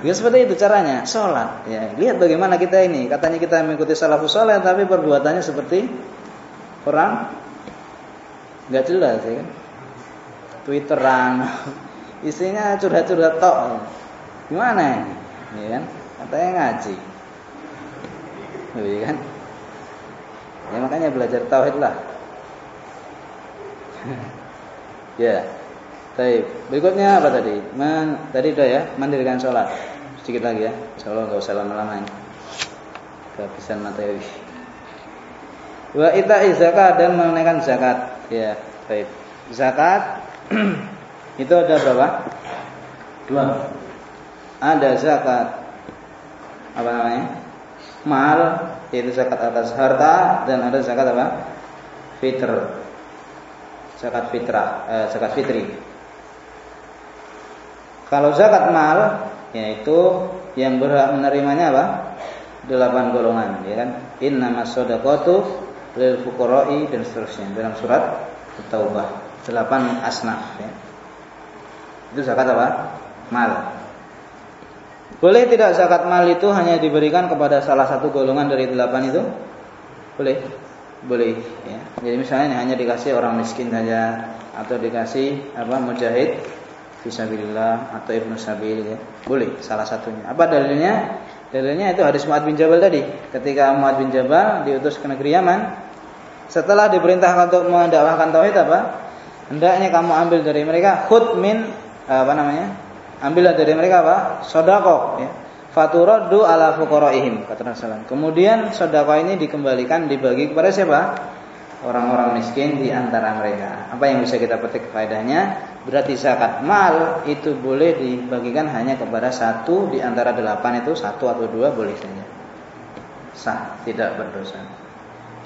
Ya seperti itu caranya, sholat. Ya, lihat bagaimana kita ini. Katanya kita mengikuti salafus sholat, tapi perbuatannya seperti orang nggak jelas ya kan. Twitteran, isinya curhat-curhat tok. Gimana ini? Ya kan? Katanya ngaji. Ya kan? Ya makanya belajar tauhid lah. ya. Baik, berikutnya apa tadi? Men, tadi udah ya, mandirikan sholat. Sedikit lagi ya, Allah nggak usah lama-lama ini. Kehabisan materi. Wa ita zakat dan menunaikan zakat. Ya, baik. Zakat itu ada berapa? Dua. Ada zakat apa namanya? Mal yaitu zakat atas harta dan ada zakat apa? Fitr. Zakat fitrah, eh, zakat fitri. Kalau zakat mal yaitu yang berhak menerimanya apa? Delapan golongan, ya kan? Inna masodaqatu lil fuqara'i dan seterusnya dalam surat Taubah delapan asnaf ya. Itu zakat apa? Mal. Boleh tidak zakat mal itu hanya diberikan kepada salah satu golongan dari delapan itu? Boleh. Boleh ya. Jadi misalnya hanya dikasih orang miskin saja atau dikasih apa mujahid fisabilillah atau ibnu sabil ya. Boleh salah satunya. Apa dalilnya? Dalilnya itu hadis Muad bin Jabal tadi. Ketika Muad bin Jabal diutus ke negeri Yaman, setelah diperintahkan untuk mendakwahkan tauhid apa? hendaknya kamu ambil dari mereka khud min apa namanya? Ambillah dari mereka apa? Sodako ya. Faturaddu ala fuqaraihim kata Rasulullah. Kemudian sedekah ini dikembalikan dibagi kepada siapa? Orang-orang miskin di antara mereka. Apa yang bisa kita petik faedahnya? Berarti zakat mal itu boleh dibagikan hanya kepada satu di antara delapan itu satu atau dua boleh saja. Sah, tidak berdosa.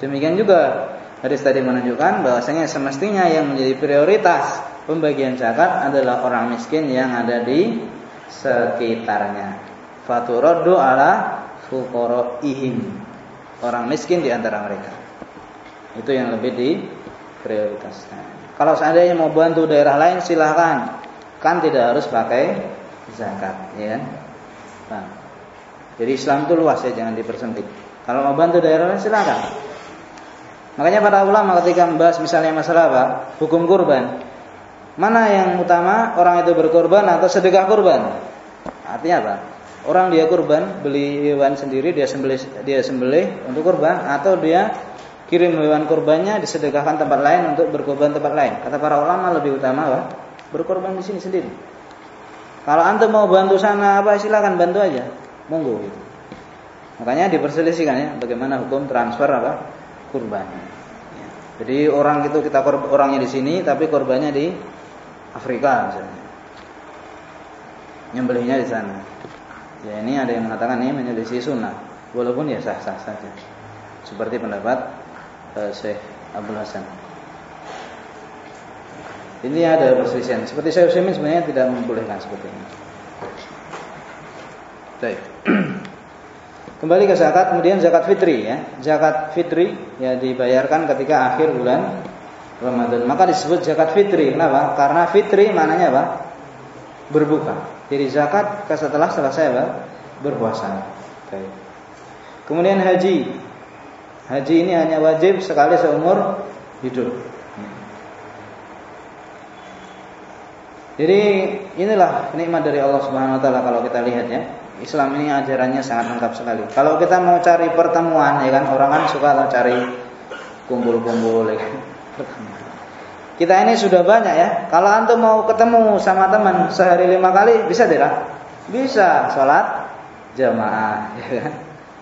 Demikian juga Hadis tadi menunjukkan bahwasanya semestinya yang menjadi prioritas pembagian zakat adalah orang miskin yang ada di sekitarnya. Faturaddu ala fuqaraihim. Orang miskin di antara mereka. Itu yang lebih di prioritaskan. Kalau seandainya mau bantu daerah lain silahkan. Kan tidak harus pakai zakat, ya kan? Nah, jadi Islam itu luas ya, jangan dipersempit. Kalau mau bantu daerah lain silahkan. Makanya para ulama ketika membahas misalnya masalah apa? Hukum kurban. Mana yang utama orang itu berkorban atau sedekah kurban? Artinya apa? Orang dia kurban, beli hewan sendiri, dia sembelih dia sembelih untuk kurban atau dia kirim hewan kurbannya disedekahkan tempat lain untuk berkorban tempat lain. Kata para ulama lebih utama apa? Berkorban di sini sendiri. Kalau antum mau bantu sana apa silakan bantu aja. Monggo gitu. Makanya diperselisihkan ya bagaimana hukum transfer apa? kurban. Jadi orang itu kita orangnya di sini tapi korbannya di Afrika misalnya. Nyembelihnya di sana. Ya ini ada yang mengatakan ini menyelisih sunnah. Walaupun ya sah-sah saja. Seperti pendapat uh, Syekh Abdul Hasan. Ini ada perselisihan. Seperti saya Utsaimin sebenarnya tidak membolehkan seperti ini. Baik. Kembali ke zakat, kemudian zakat fitri ya. Zakat fitri ya dibayarkan ketika akhir bulan Ramadan. Maka disebut zakat fitri. Kenapa? Karena fitri maknanya apa? Berbuka. Jadi zakat setelah selesai apa? Berpuasa. Oke. Kemudian haji. Haji ini hanya wajib sekali seumur hidup. Jadi inilah nikmat dari Allah Subhanahu wa taala kalau kita lihat ya. Islam ini ajarannya sangat lengkap sekali. Kalau kita mau cari pertemuan, ya kan orang kan suka lah cari kumpul-kumpul, ya kan? kita ini sudah banyak ya. Kalau antum mau ketemu sama teman sehari lima kali, bisa tidak? Bisa. Sholat jamaah. Ya kan?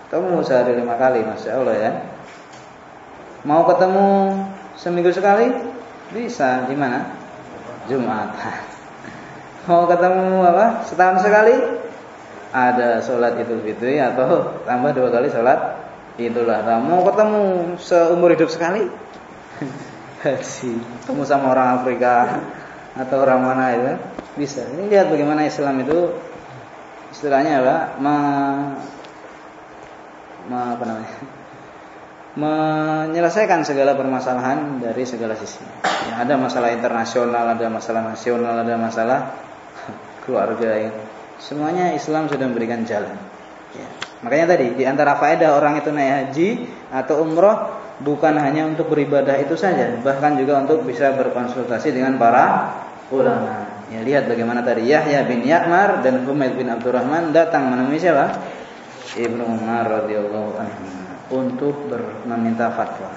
Ketemu sehari lima kali, masya Allah ya. Mau ketemu seminggu sekali, bisa. Di mana? Jumat. Mau ketemu apa? Setahun sekali, ada sholat idul fitri atau tambah dua kali sholat itulah mau ketemu seumur hidup sekali haji ketemu sama orang Afrika atau orang mana itu bisa ini lihat bagaimana Islam itu istilahnya apa me, me, apa namanya menyelesaikan segala permasalahan dari segala sisi. Ya, ada masalah internasional, ada masalah nasional, ada masalah keluarga. Ya. Semuanya Islam sudah memberikan jalan. Ya. Makanya tadi di antara faedah orang itu naik haji atau umroh bukan hanya untuk beribadah itu saja, bahkan juga untuk bisa berkonsultasi dengan para ulama. Ya lihat bagaimana tadi Yahya bin Ya'mar dan Humaid bin Abdurrahman datang menemui siapa? Ibnu Umar radhiyallahu anhu untuk meminta fatwa.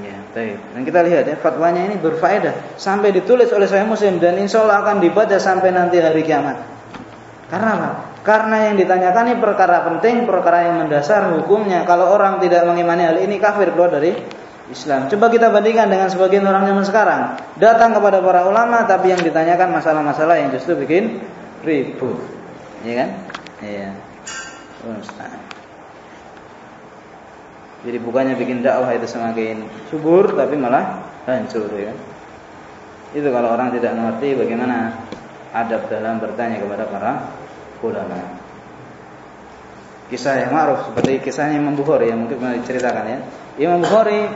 Ya, baik. Dan kita lihat ya, fatwanya ini berfaedah sampai ditulis oleh saya Muslim dan insya Allah akan dibaca sampai nanti hari kiamat. Karena apa? Karena yang ditanyakan ini perkara penting, perkara yang mendasar hukumnya. Kalau orang tidak mengimani hal ini kafir keluar dari Islam. Coba kita bandingkan dengan sebagian orang zaman sekarang. Datang kepada para ulama tapi yang ditanyakan masalah-masalah yang justru bikin ribut. Iya kan? Iya. Jadi bukannya bikin dakwah itu semakin subur tapi malah hancur ya. Itu kalau orang tidak mengerti bagaimana adab dalam bertanya kepada para ulama. Kisah yang ma'ruf seperti kisahnya Imam Bukhari yang mungkin pernah diceritakan ya. Imam Bukhari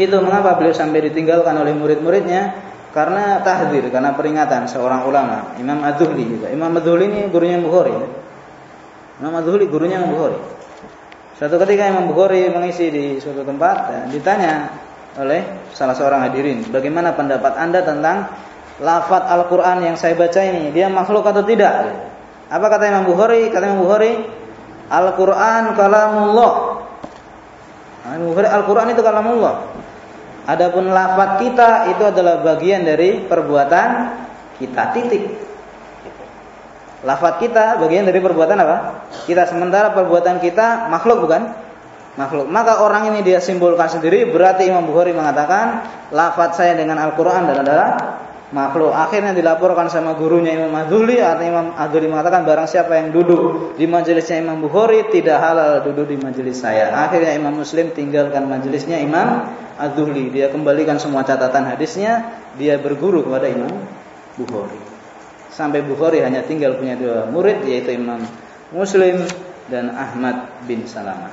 itu mengapa beliau sampai ditinggalkan oleh murid-muridnya? Karena tahdir, karena peringatan seorang ulama, Imam Adzuhli juga. Imam Adzuhli ini gurunya Bukhari. Ya. Imam Adzuhli gurunya Imam Bukhari. Suatu ketika Imam Bukhari mengisi di suatu tempat, ya, ditanya oleh salah seorang hadirin, bagaimana pendapat anda tentang lafat Al-Quran yang saya baca ini, dia makhluk atau tidak? Apa kata Imam Bukhari? Kata Imam Bukhari, Al-Quran kalamullah. Imam Bukhari, Al-Quran itu kalamullah. Adapun lafaz kita itu adalah bagian dari perbuatan kita. Titik. Lafaz kita bagian dari perbuatan apa? Kita sementara perbuatan kita makhluk bukan? Makhluk. Maka orang ini dia simpulkan sendiri berarti Imam Bukhari mengatakan lafaz saya dengan Al-Qur'an adalah makhluk. Akhirnya dilaporkan sama gurunya Imam Adzuli atau Imam Adzuli mengatakan barang siapa yang duduk di majelisnya Imam Bukhari tidak halal duduk di majelis saya. Akhirnya Imam Muslim tinggalkan majelisnya Imam Adzuli. Dia kembalikan semua catatan hadisnya, dia berguru kepada Imam Bukhari. Sampai Bukhari hanya tinggal punya dua murid yaitu Imam Muslim dan Ahmad bin Salamah.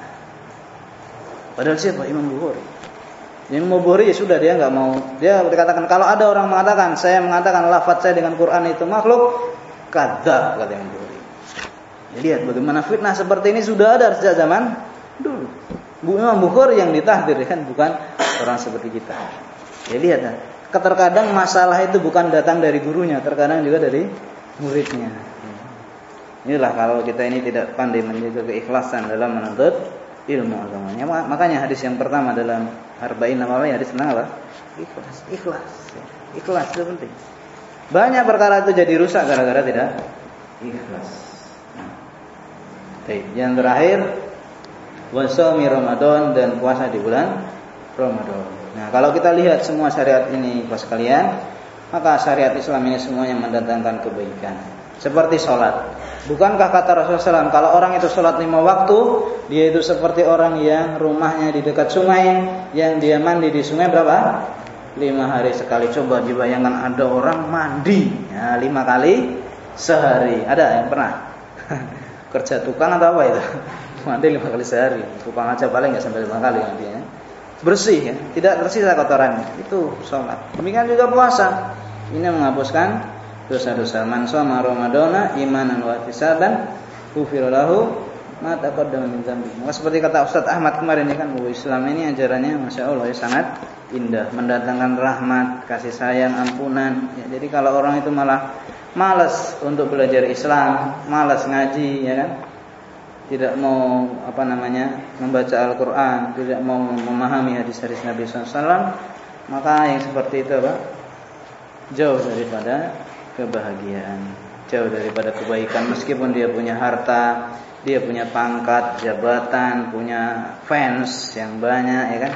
Padahal siapa Imam Bukhari? Yang Bukhari ya sudah dia nggak mau. Dia dikatakan kalau ada orang mengatakan saya mengatakan lafaz saya dengan Quran itu makhluk, kadzab kata Imam Bukhari. Ya, lihat bagaimana fitnah seperti ini sudah ada sejak zaman dulu. Bu Imam Bukhari yang ditahdir kan bukan orang seperti kita. Ya lihat. Terkadang masalah itu bukan datang dari gurunya, terkadang juga dari muridnya. Inilah kalau kita ini tidak pandai menjaga keikhlasan dalam menuntut ilmu agamanya. Makanya hadis yang pertama dalam Arba'in nama hadis tentang apa? Ikhlas. Ikhlas. Ikhlas itu penting. Banyak perkara itu jadi rusak gara-gara tidak ikhlas. Baik, yang terakhir wasami Ramadan dan puasa di bulan Ramadan. Nah, kalau kita lihat semua syariat ini pas kalian, maka syariat Islam ini semuanya mendatangkan kebaikan. Seperti sholat. Bukankah kata Rasulullah SAW, kalau orang itu sholat lima waktu, dia itu seperti orang yang rumahnya di dekat sungai, yang dia mandi di sungai berapa? Lima hari sekali. Coba dibayangkan ada orang mandi ya, lima kali sehari. Ada yang pernah? Kerja tukang atau apa itu? Mandi lima kali sehari. Tukang aja paling nggak sampai lima kali nantinya. Bersih ya, tidak tersisa kotorannya. Itu sholat. Demikian juga puasa. Ini menghapuskan dosa-dosa man shoma ramadhana imanan wa ihtisaban ghufira lahu ma taqaddama min dzambi. Maka seperti kata Ustaz Ahmad kemarin ini kan bahwa Islam ini ajarannya Masya Allah ya, sangat indah, mendatangkan rahmat, kasih sayang, ampunan. Ya, jadi kalau orang itu malah malas untuk belajar Islam, malas ngaji, ya kan? Tidak mau apa namanya membaca Al-Quran, tidak mau memahami hadis-hadis Nabi SAW, maka yang seperti itu apa? Jauh daripada kebahagiaan, jauh daripada kebaikan. Meskipun dia punya harta, dia punya pangkat, jabatan, punya fans yang banyak, ya kan?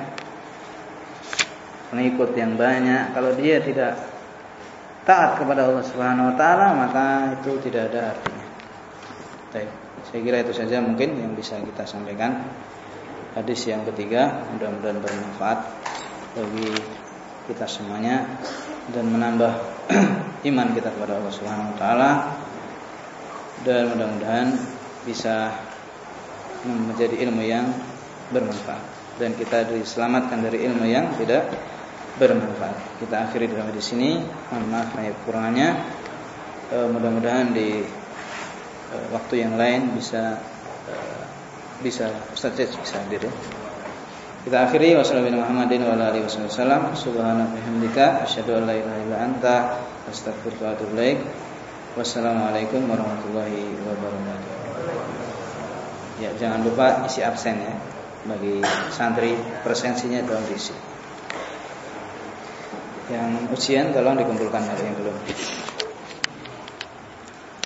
Pengikut yang banyak. Kalau dia tidak taat kepada Allah Subhanahu Wa Taala, maka itu tidak ada artinya. Baik. Saya kira itu saja mungkin yang bisa kita sampaikan. Hadis yang ketiga mudah-mudahan bermanfaat bagi kita semuanya dan menambah iman kita kepada Allah Subhanahu wa taala dan mudah-mudahan bisa menjadi ilmu yang bermanfaat dan kita diselamatkan dari ilmu yang tidak bermanfaat. Kita akhiri dalam di sini. Mohon maaf kekurangannya. E, mudah-mudahan di Eh, waktu yang lain bisa uh, bisa Ustaz bisa hadir ya. Kita akhiri. Wassalamualaikum warahmatullahi wabarakatuh. Ya, jangan lupa isi absen ya bagi santri presensinya tolong diisi. Yang ujian tolong dikumpulkan hari yang belum.